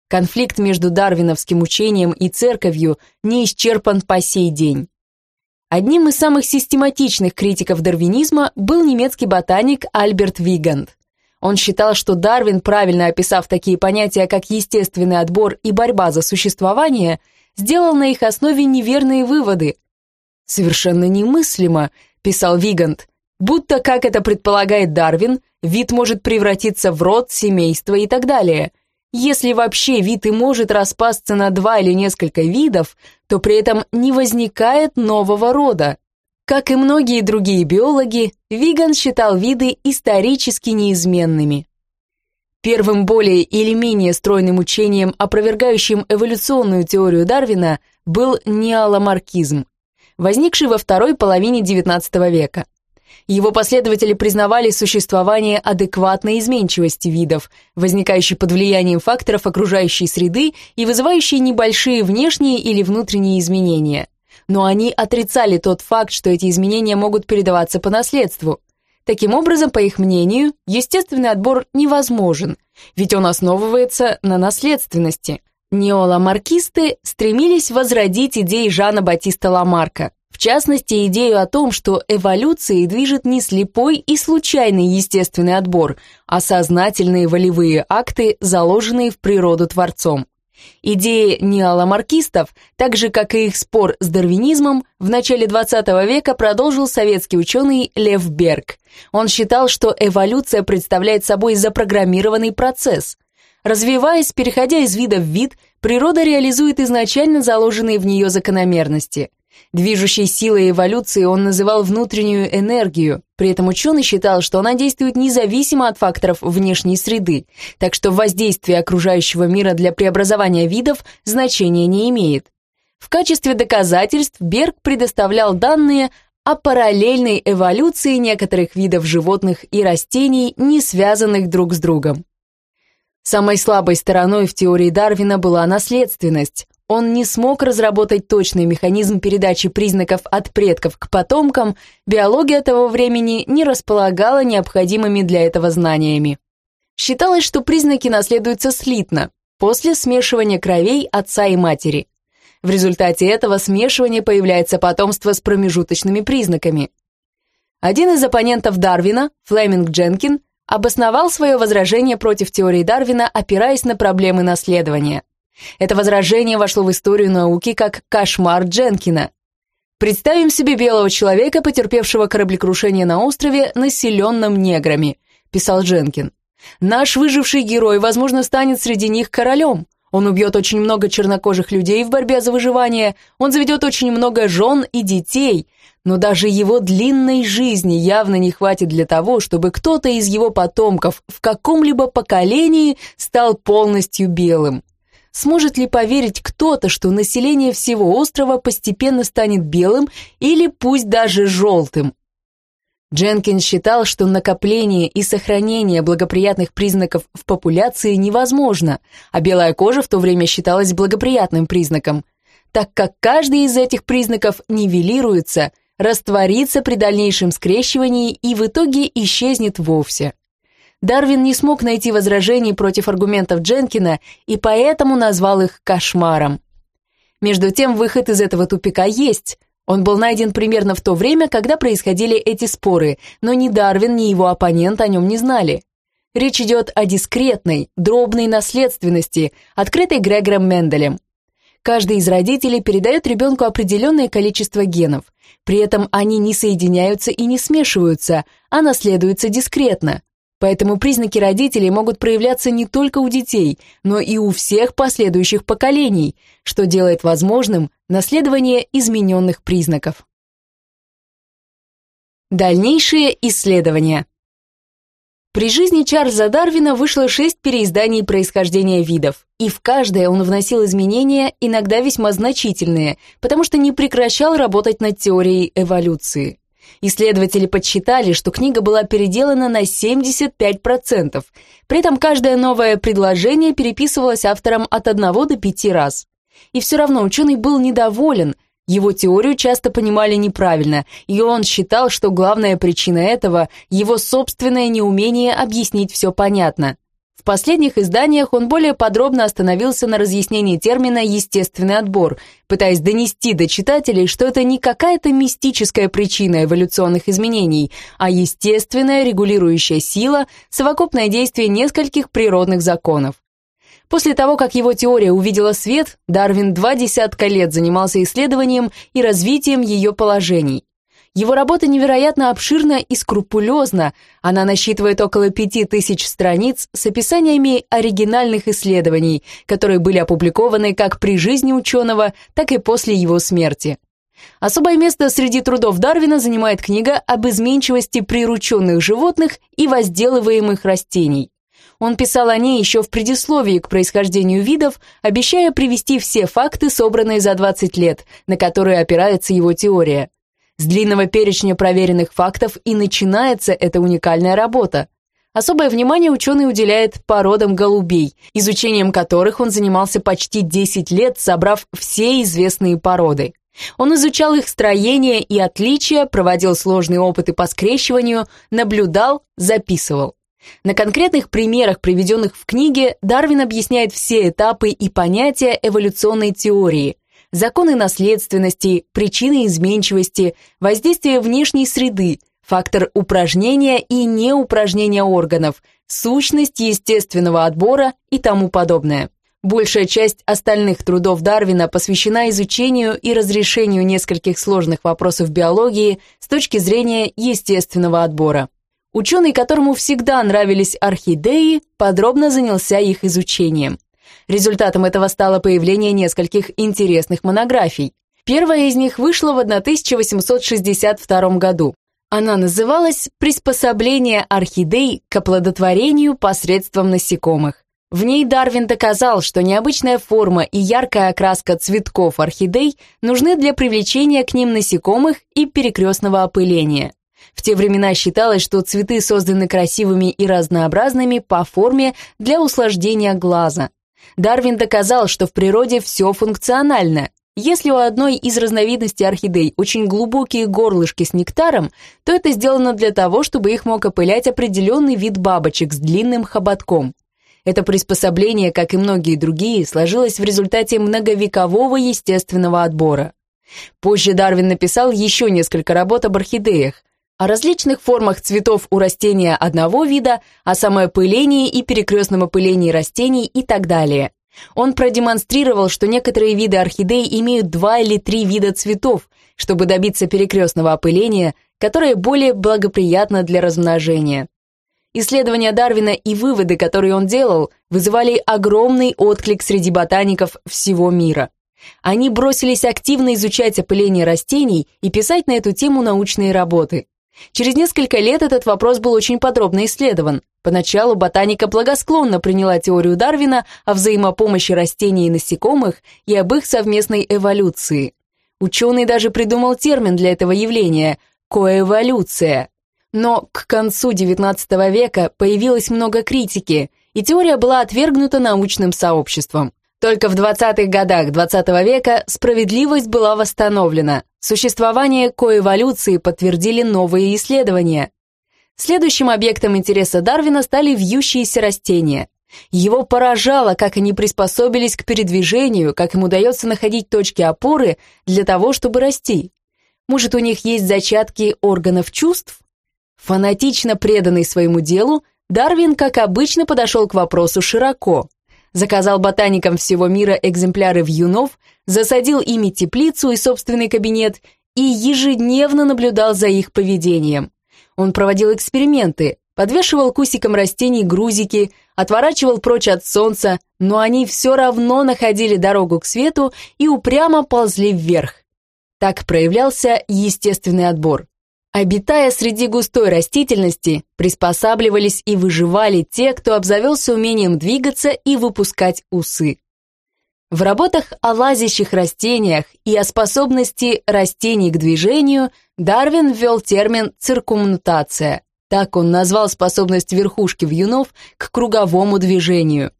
Конфликт между дарвиновским учением и церковью не исчерпан по сей день. Одним из самых систематичных критиков дарвинизма был немецкий ботаник Альберт Вигант. Он считал, что Дарвин, правильно описав такие понятия, как естественный отбор и борьба за существование, сделал на их основе неверные выводы. «Совершенно немыслимо», — писал Вигант, будто, как это предполагает Дарвин, вид может превратиться в род, семейство и так далее. Если вообще вид и может распасться на два или несколько видов, то при этом не возникает нового рода. Как и многие другие биологи, Виган считал виды исторически неизменными. Первым более или менее стройным учением, опровергающим эволюционную теорию Дарвина, был неаламаркизм, возникший во второй половине XIX века. Его последователи признавали существование адекватной изменчивости видов, возникающей под влиянием факторов окружающей среды и вызывающей небольшие внешние или внутренние изменения. Но они отрицали тот факт, что эти изменения могут передаваться по наследству. Таким образом, по их мнению, естественный отбор невозможен, ведь он основывается на наследственности. Неоламаркисты стремились возродить идеи Жана Батиста Ламарка, в частности, идею о том, что эволюцией движет не слепой и случайный естественный отбор, а сознательные волевые акты, заложенные в природу Творцом. Идеи неоламаркистов, так же как и их спор с дарвинизмом, в начале XX века продолжил советский ученый Лев Берг. Он считал, что эволюция представляет собой запрограммированный процесс. Развиваясь, переходя из вида в вид, природа реализует изначально заложенные в нее закономерности – Движущей силой эволюции он называл внутреннюю энергию, при этом ученый считал, что она действует независимо от факторов внешней среды, так что воздействие окружающего мира для преобразования видов значения не имеет. В качестве доказательств Берг предоставлял данные о параллельной эволюции некоторых видов животных и растений, не связанных друг с другом. Самой слабой стороной в теории Дарвина была наследственность. Он не смог разработать точный механизм передачи признаков от предков к потомкам, биология того времени не располагала необходимыми для этого знаниями. Считалось, что признаки наследуются слитно, после смешивания кровей отца и матери. В результате этого смешивания появляется потомство с промежуточными признаками. Один из оппонентов Дарвина, Флеминг Дженкин, обосновал свое возражение против теории Дарвина, опираясь на проблемы наследования. Это возражение вошло в историю науки как «кошмар Дженкина». Представим себе белого человека, потерпевшего кораблекрушение на острове, населенном неграми, писал Дженкин. Наш выживший герой, возможно, станет среди них королем. Он убьет очень много чернокожих людей в борьбе за выживание, он заведет очень много жен и детей, но даже его длинной жизни явно не хватит для того, чтобы кто-то из его потомков в каком-либо поколении стал полностью белым. Сможет ли поверить кто-то, что население всего острова постепенно станет белым или пусть даже желтым? Дженкинс считал, что накопление и сохранение благоприятных признаков в популяции невозможно, а белая кожа в то время считалась благоприятным признаком, так как каждый из этих признаков нивелируется, растворится при дальнейшем скрещивании и в итоге исчезнет вовсе. Дарвин не смог найти возражений против аргументов Дженкина и поэтому назвал их кошмаром. Между тем, выход из этого тупика есть – он был найден примерно в то время, когда происходили эти споры, но ни Дарвин, ни его оппонент о нем не знали. Речь идет о дискретной, дробной наследственности, открытой Грегором Менделем. Каждый из родителей передает ребенку определенное количество генов. При этом они не соединяются и не смешиваются, а наследуются дискретно. Поэтому признаки родителей могут проявляться не только у детей, но и у всех последующих поколений, что делает возможным наследование измененных признаков. Дальнейшие исследования. При жизни Чарльза Дарвина вышло шесть переизданий происхождения видов, и в каждое он вносил изменения, иногда весьма значительные, потому что не прекращал работать над теорией эволюции. Исследователи подсчитали, что книга была переделана на 75%. При этом каждое новое предложение переписывалось автором от одного до пяти раз. И все равно ученый был недоволен, его теорию часто понимали неправильно, и он считал, что главная причина этого – его собственное неумение объяснить все понятно. В последних изданиях он более подробно остановился на разъяснении термина «естественный отбор», пытаясь донести до читателей, что это не какая-то мистическая причина эволюционных изменений, а естественная регулирующая сила, совокупное действие нескольких природных законов. После того, как его теория увидела свет, Дарвин два десятка лет занимался исследованием и развитием ее положений. Его работа невероятно обширна и скрупулезна, она насчитывает около пяти тысяч страниц с описаниями оригинальных исследований, которые были опубликованы как при жизни ученого, так и после его смерти. Особое место среди трудов Дарвина занимает книга об изменчивости прирученных животных и возделываемых растений. Он писал о ней еще в предисловии к происхождению видов, обещая привести все факты, собранные за 20 лет, на которые опирается его теория. С длинного перечня проверенных фактов и начинается эта уникальная работа. Особое внимание ученый уделяет породам голубей, изучением которых он занимался почти 10 лет, собрав все известные породы. Он изучал их строение и отличия, проводил сложные опыты по скрещиванию, наблюдал, записывал. На конкретных примерах, приведенных в книге, Дарвин объясняет все этапы и понятия эволюционной теории, законы наследственности, причины изменчивости, воздействие внешней среды, фактор упражнения и неупражнения органов, сущность естественного отбора и тому подобное. Большая часть остальных трудов Дарвина посвящена изучению и разрешению нескольких сложных вопросов биологии с точки зрения естественного отбора. Ученый, которому всегда нравились орхидеи, подробно занялся их изучением. Результатом этого стало появление нескольких интересных монографий. Первая из них вышла в 1862 году. Она называлась «Приспособление орхидей к оплодотворению посредством насекомых». В ней Дарвин доказал, что необычная форма и яркая окраска цветков орхидей нужны для привлечения к ним насекомых и перекрестного опыления. В те времена считалось, что цветы созданы красивыми и разнообразными по форме для услаждения глаза. Дарвин доказал, что в природе все функционально. Если у одной из разновидностей орхидей очень глубокие горлышки с нектаром, то это сделано для того, чтобы их мог опылять определенный вид бабочек с длинным хоботком. Это приспособление, как и многие другие, сложилось в результате многовекового естественного отбора. Позже Дарвин написал еще несколько работ об орхидеях, о различных формах цветов у растения одного вида, о самоопылении и перекрестном опылении растений и так далее. Он продемонстрировал, что некоторые виды орхидей имеют два или три вида цветов, чтобы добиться перекрестного опыления, которое более благоприятно для размножения. Исследования Дарвина и выводы, которые он делал, вызывали огромный отклик среди ботаников всего мира. Они бросились активно изучать опыление растений и писать на эту тему научные работы. Через несколько лет этот вопрос был очень подробно исследован. Поначалу ботаника благосклонно приняла теорию Дарвина о взаимопомощи растений и насекомых и об их совместной эволюции. Ученый даже придумал термин для этого явления – коэволюция. Но к концу XIX века появилось много критики, и теория была отвергнута научным сообществом. Только в 20-х годах XX -го века справедливость была восстановлена. Существование коэволюции подтвердили новые исследования. Следующим объектом интереса Дарвина стали вьющиеся растения. Его поражало, как они приспособились к передвижению, как им удается находить точки опоры для того, чтобы расти. Может, у них есть зачатки органов чувств? Фанатично преданный своему делу, Дарвин, как обычно, подошел к вопросу широко. Заказал ботаникам всего мира экземпляры вьюнов, засадил ими теплицу и собственный кабинет и ежедневно наблюдал за их поведением. Он проводил эксперименты, подвешивал кусиком растений грузики, отворачивал прочь от солнца, но они все равно находили дорогу к свету и упрямо ползли вверх. Так проявлялся естественный отбор. Обитая среди густой растительности, приспосабливались и выживали те, кто обзавелся умением двигаться и выпускать усы. В работах о лазящих растениях и о способности растений к движению Дарвин ввел термин «циркумнутация». Так он назвал способность верхушки вьюнов к круговому движению.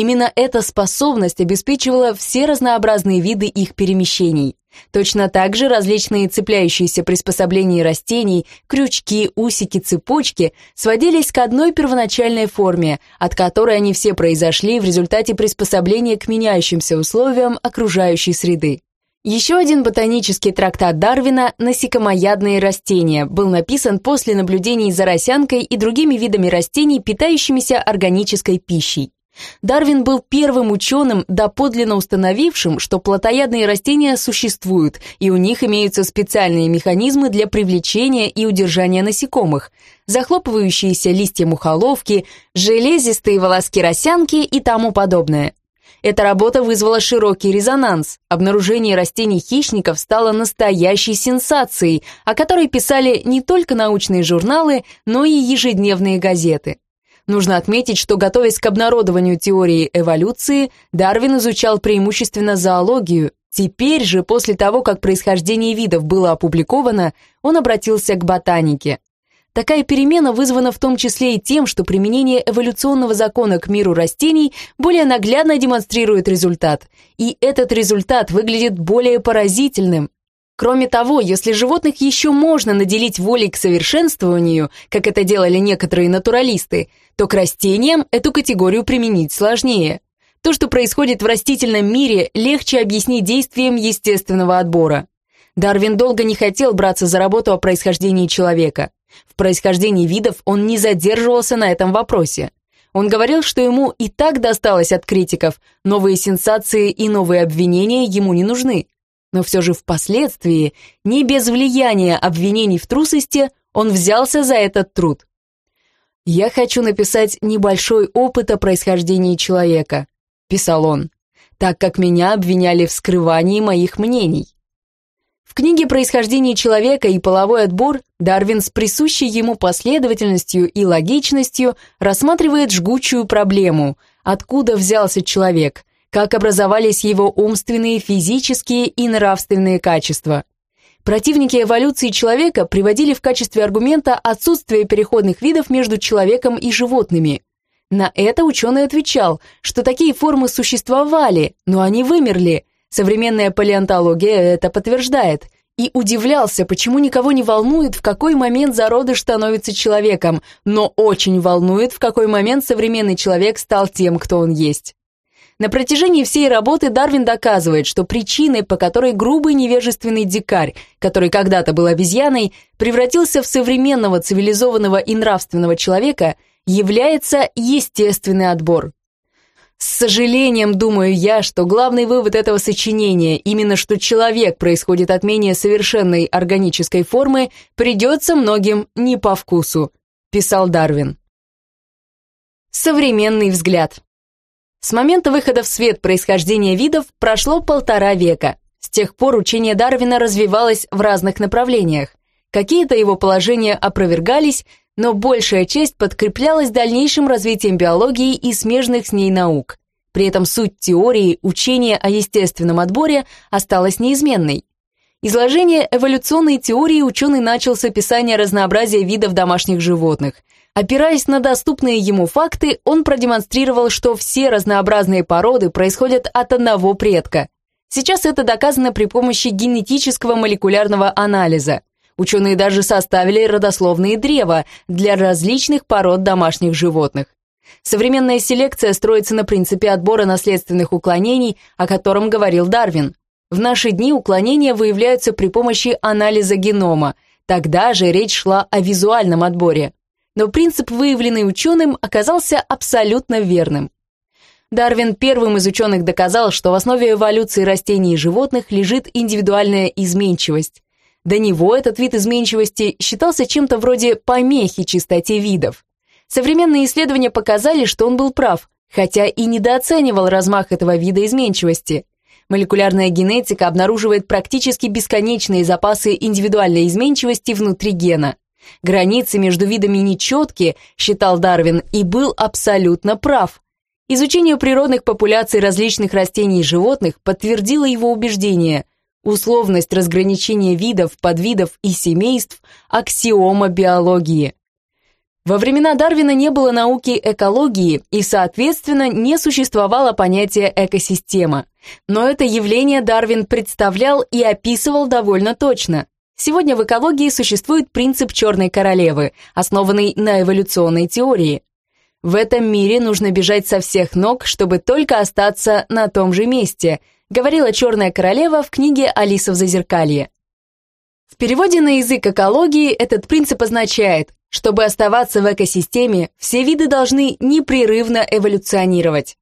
Именно эта способность обеспечивала все разнообразные виды их перемещений. Точно так же различные цепляющиеся приспособления растений, крючки, усики, цепочки сводились к одной первоначальной форме, от которой они все произошли в результате приспособления к меняющимся условиям окружающей среды. Еще один ботанический трактат Дарвина «Насекомоядные растения» был написан после наблюдений за росянкой и другими видами растений, питающимися органической пищей. Дарвин был первым ученым, доподлинно установившим, что плотоядные растения существуют, и у них имеются специальные механизмы для привлечения и удержания насекомых, захлопывающиеся листья мухоловки, железистые волоски росянки и тому подобное. Эта работа вызвала широкий резонанс. Обнаружение растений-хищников стало настоящей сенсацией, о которой писали не только научные журналы, но и ежедневные газеты. Нужно отметить, что, готовясь к обнародованию теории эволюции, Дарвин изучал преимущественно зоологию. Теперь же, после того, как происхождение видов было опубликовано, он обратился к ботанике. Такая перемена вызвана в том числе и тем, что применение эволюционного закона к миру растений более наглядно демонстрирует результат. И этот результат выглядит более поразительным, Кроме того, если животных еще можно наделить волей к совершенствованию, как это делали некоторые натуралисты, то к растениям эту категорию применить сложнее. То, что происходит в растительном мире, легче объяснить действием естественного отбора. Дарвин долго не хотел браться за работу о происхождении человека. В происхождении видов он не задерживался на этом вопросе. Он говорил, что ему и так досталось от критиков, новые сенсации и новые обвинения ему не нужны но все же впоследствии, не без влияния обвинений в трусости, он взялся за этот труд. «Я хочу написать небольшой опыт о происхождении человека», — писал он, «так как меня обвиняли в скрывании моих мнений». В книге «Происхождение человека и половой отбор» Дарвин с присущей ему последовательностью и логичностью рассматривает жгучую проблему – откуда взялся человек, как образовались его умственные, физические и нравственные качества. Противники эволюции человека приводили в качестве аргумента отсутствие переходных видов между человеком и животными. На это ученый отвечал, что такие формы существовали, но они вымерли – Современная палеонтология это подтверждает. И удивлялся, почему никого не волнует, в какой момент зародыш становится человеком, но очень волнует, в какой момент современный человек стал тем, кто он есть. На протяжении всей работы Дарвин доказывает, что причиной, по которой грубый невежественный дикарь, который когда-то был обезьяной, превратился в современного цивилизованного и нравственного человека, является естественный отбор. С сожалением думаю я, что главный вывод этого сочинения, именно что человек происходит от менее совершенной органической формы, придется многим не по вкусу, писал Дарвин. Современный взгляд. С момента выхода в свет происхождения видов прошло полтора века. С тех пор учение Дарвина развивалось в разных направлениях. Какие-то его положения опровергались, но большая часть подкреплялась дальнейшим развитием биологии и смежных с ней наук. При этом суть теории учения о естественном отборе осталась неизменной. Изложение эволюционной теории ученый начал с описания разнообразия видов домашних животных. Опираясь на доступные ему факты, он продемонстрировал, что все разнообразные породы происходят от одного предка. Сейчас это доказано при помощи генетического молекулярного анализа. Ученые даже составили родословные древа для различных пород домашних животных. Современная селекция строится на принципе отбора наследственных уклонений, о котором говорил Дарвин. В наши дни уклонения выявляются при помощи анализа генома, тогда же речь шла о визуальном отборе. Но принцип, выявленный ученым, оказался абсолютно верным. Дарвин первым из ученых доказал, что в основе эволюции растений и животных лежит индивидуальная изменчивость. До него этот вид изменчивости считался чем-то вроде помехи чистоте видов. Современные исследования показали, что он был прав, хотя и недооценивал размах этого вида изменчивости. Молекулярная генетика обнаруживает практически бесконечные запасы индивидуальной изменчивости внутри гена. Границы между видами нечетки, считал Дарвин, и был абсолютно прав. Изучение природных популяций различных растений и животных подтвердило его убеждение – Условность разграничения видов, подвидов и семейств – аксиома биологии. Во времена Дарвина не было науки экологии и, соответственно, не существовало понятия экосистема. Но это явление Дарвин представлял и описывал довольно точно. Сегодня в экологии существует принцип черной королевы, основанный на эволюционной теории. В этом мире нужно бежать со всех ног, чтобы только остаться на том же месте – говорила черная королева в книге «Алиса в зазеркалье». В переводе на язык экологии этот принцип означает, чтобы оставаться в экосистеме, все виды должны непрерывно эволюционировать.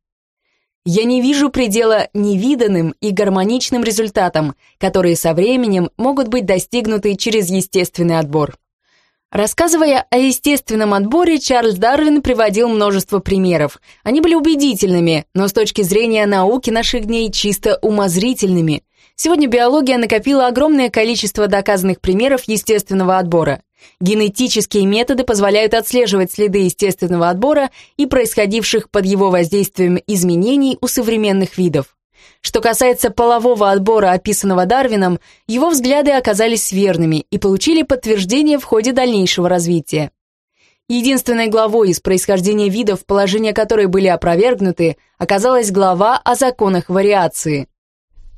Я не вижу предела невиданным и гармоничным результатам, которые со временем могут быть достигнуты через естественный отбор. Рассказывая о естественном отборе, Чарльз Дарвин приводил множество примеров. Они были убедительными, но с точки зрения науки наших дней чисто умозрительными. Сегодня биология накопила огромное количество доказанных примеров естественного отбора. Генетические методы позволяют отслеживать следы естественного отбора и происходивших под его воздействием изменений у современных видов. Что касается полового отбора, описанного Дарвином, его взгляды оказались верными и получили подтверждение в ходе дальнейшего развития. Единственной главой из происхождения видов, положения которой были опровергнуты, оказалась глава о законах вариации.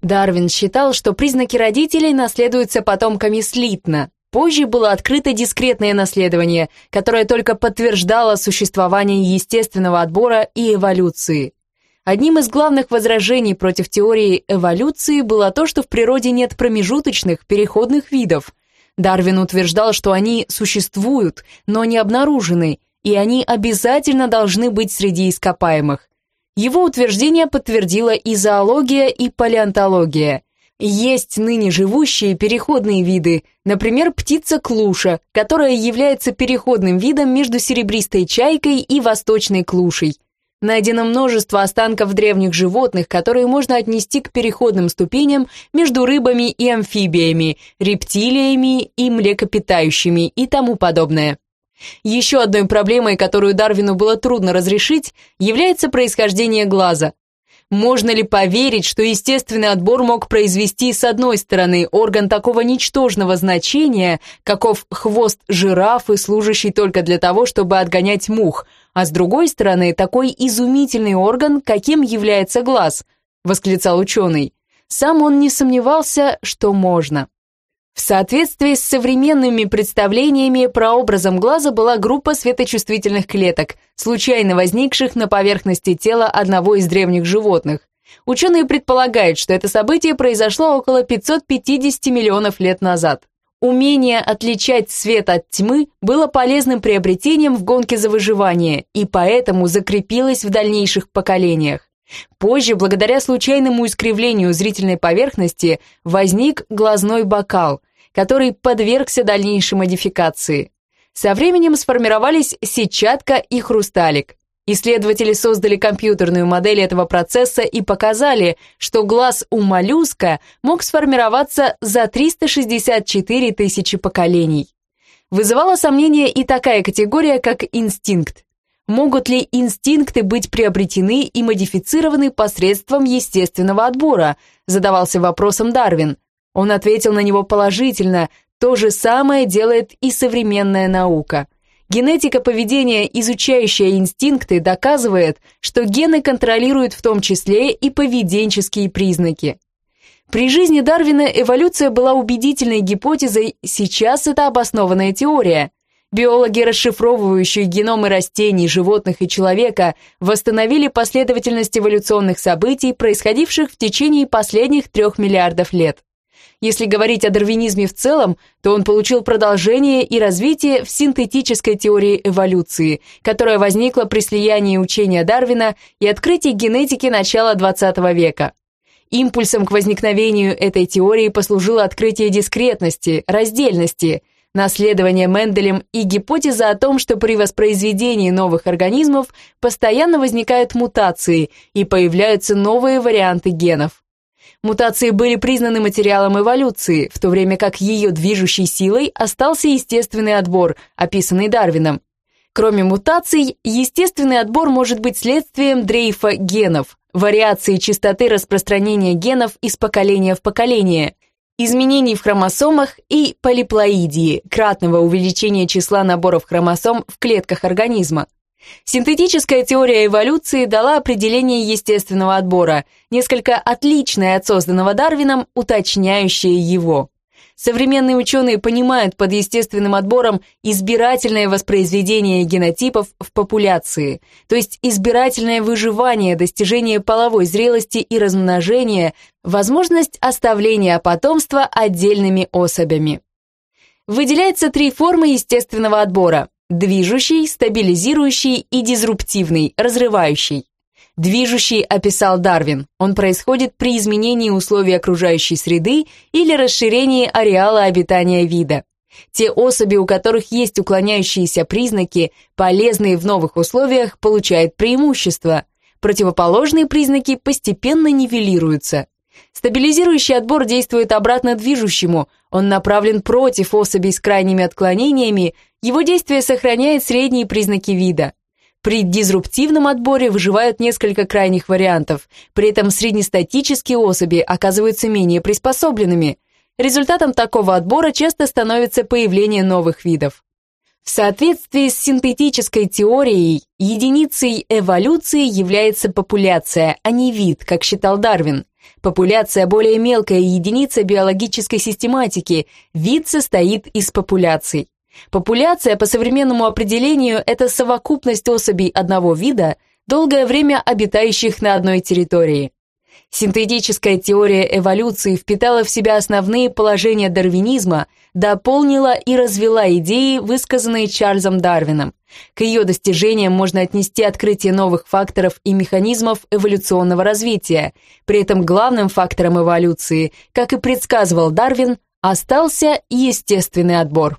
Дарвин считал, что признаки родителей наследуются потомками слитно. Позже было открыто дискретное наследование, которое только подтверждало существование естественного отбора и эволюции. Одним из главных возражений против теории эволюции было то, что в природе нет промежуточных, переходных видов. Дарвин утверждал, что они существуют, но не обнаружены, и они обязательно должны быть среди ископаемых. Его утверждение подтвердила и зоология, и палеонтология. Есть ныне живущие переходные виды, например, птица-клуша, которая является переходным видом между серебристой чайкой и восточной клушей – найдено множество останков древних животных, которые можно отнести к переходным ступеням между рыбами и амфибиями, рептилиями и млекопитающими и тому подобное. Еще одной проблемой, которую Дарвину было трудно разрешить, является происхождение глаза. Можно ли поверить, что естественный отбор мог произвести с одной стороны орган такого ничтожного значения, каков хвост жирафы, служащий только для того, чтобы отгонять мух, а с другой стороны такой изумительный орган, каким является глаз, восклицал ученый. Сам он не сомневался, что можно. В соответствии с современными представлениями прообразом глаза была группа светочувствительных клеток, случайно возникших на поверхности тела одного из древних животных. Ученые предполагают, что это событие произошло около 550 миллионов лет назад. Умение отличать свет от тьмы было полезным приобретением в гонке за выживание и поэтому закрепилось в дальнейших поколениях. Позже, благодаря случайному искривлению зрительной поверхности, возник глазной бокал, который подвергся дальнейшей модификации. Со временем сформировались сетчатка и хрусталик. Исследователи создали компьютерную модель этого процесса и показали, что глаз у моллюска мог сформироваться за 364 тысячи поколений. Вызывала сомнение и такая категория, как инстинкт. Могут ли инстинкты быть приобретены и модифицированы посредством естественного отбора, задавался вопросом Дарвин. Он ответил на него положительно, то же самое делает и современная наука. Генетика поведения, изучающая инстинкты, доказывает, что гены контролируют в том числе и поведенческие признаки. При жизни Дарвина эволюция была убедительной гипотезой, сейчас это обоснованная теория. Биологи, расшифровывающие геномы растений, животных и человека, восстановили последовательность эволюционных событий, происходивших в течение последних трех миллиардов лет. Если говорить о дарвинизме в целом, то он получил продолжение и развитие в синтетической теории эволюции, которая возникла при слиянии учения Дарвина и открытии генетики начала XX века. Импульсом к возникновению этой теории послужило открытие дискретности, раздельности, наследование Менделем и гипотеза о том, что при воспроизведении новых организмов постоянно возникают мутации и появляются новые варианты генов. Мутации были признаны материалом эволюции, в то время как ее движущей силой остался естественный отбор, описанный Дарвином. Кроме мутаций, естественный отбор может быть следствием дрейфа генов, вариации частоты распространения генов из поколения в поколение, изменений в хромосомах и полиплоидии, кратного увеличения числа наборов хромосом в клетках организма. Синтетическая теория эволюции дала определение естественного отбора, несколько отличное от созданного Дарвином, уточняющее его. Современные ученые понимают под естественным отбором избирательное воспроизведение генотипов в популяции, то есть избирательное выживание, достижение половой зрелости и размножения, возможность оставления потомства отдельными особями. Выделяется три формы естественного отбора Движущий, стабилизирующий и дизруптивный, разрывающий. Движущий описал Дарвин. Он происходит при изменении условий окружающей среды или расширении ареала обитания вида. Те особи, у которых есть уклоняющиеся признаки, полезные в новых условиях, получают преимущество. Противоположные признаки постепенно нивелируются. Стабилизирующий отбор действует обратно движущему, он направлен против особей с крайними отклонениями, его действие сохраняет средние признаки вида. При дизруптивном отборе выживают несколько крайних вариантов, при этом среднестатические особи оказываются менее приспособленными. Результатом такого отбора часто становится появление новых видов. В соответствии с синтетической теорией, единицей эволюции является популяция, а не вид, как считал Дарвин. Популяция – более мелкая единица биологической систематики, вид состоит из популяций. Популяция, по современному определению, это совокупность особей одного вида, долгое время обитающих на одной территории. Синтетическая теория эволюции впитала в себя основные положения дарвинизма, дополнила и развела идеи, высказанные Чарльзом Дарвином. К ее достижениям можно отнести открытие новых факторов и механизмов эволюционного развития. При этом главным фактором эволюции, как и предсказывал Дарвин, остался естественный отбор.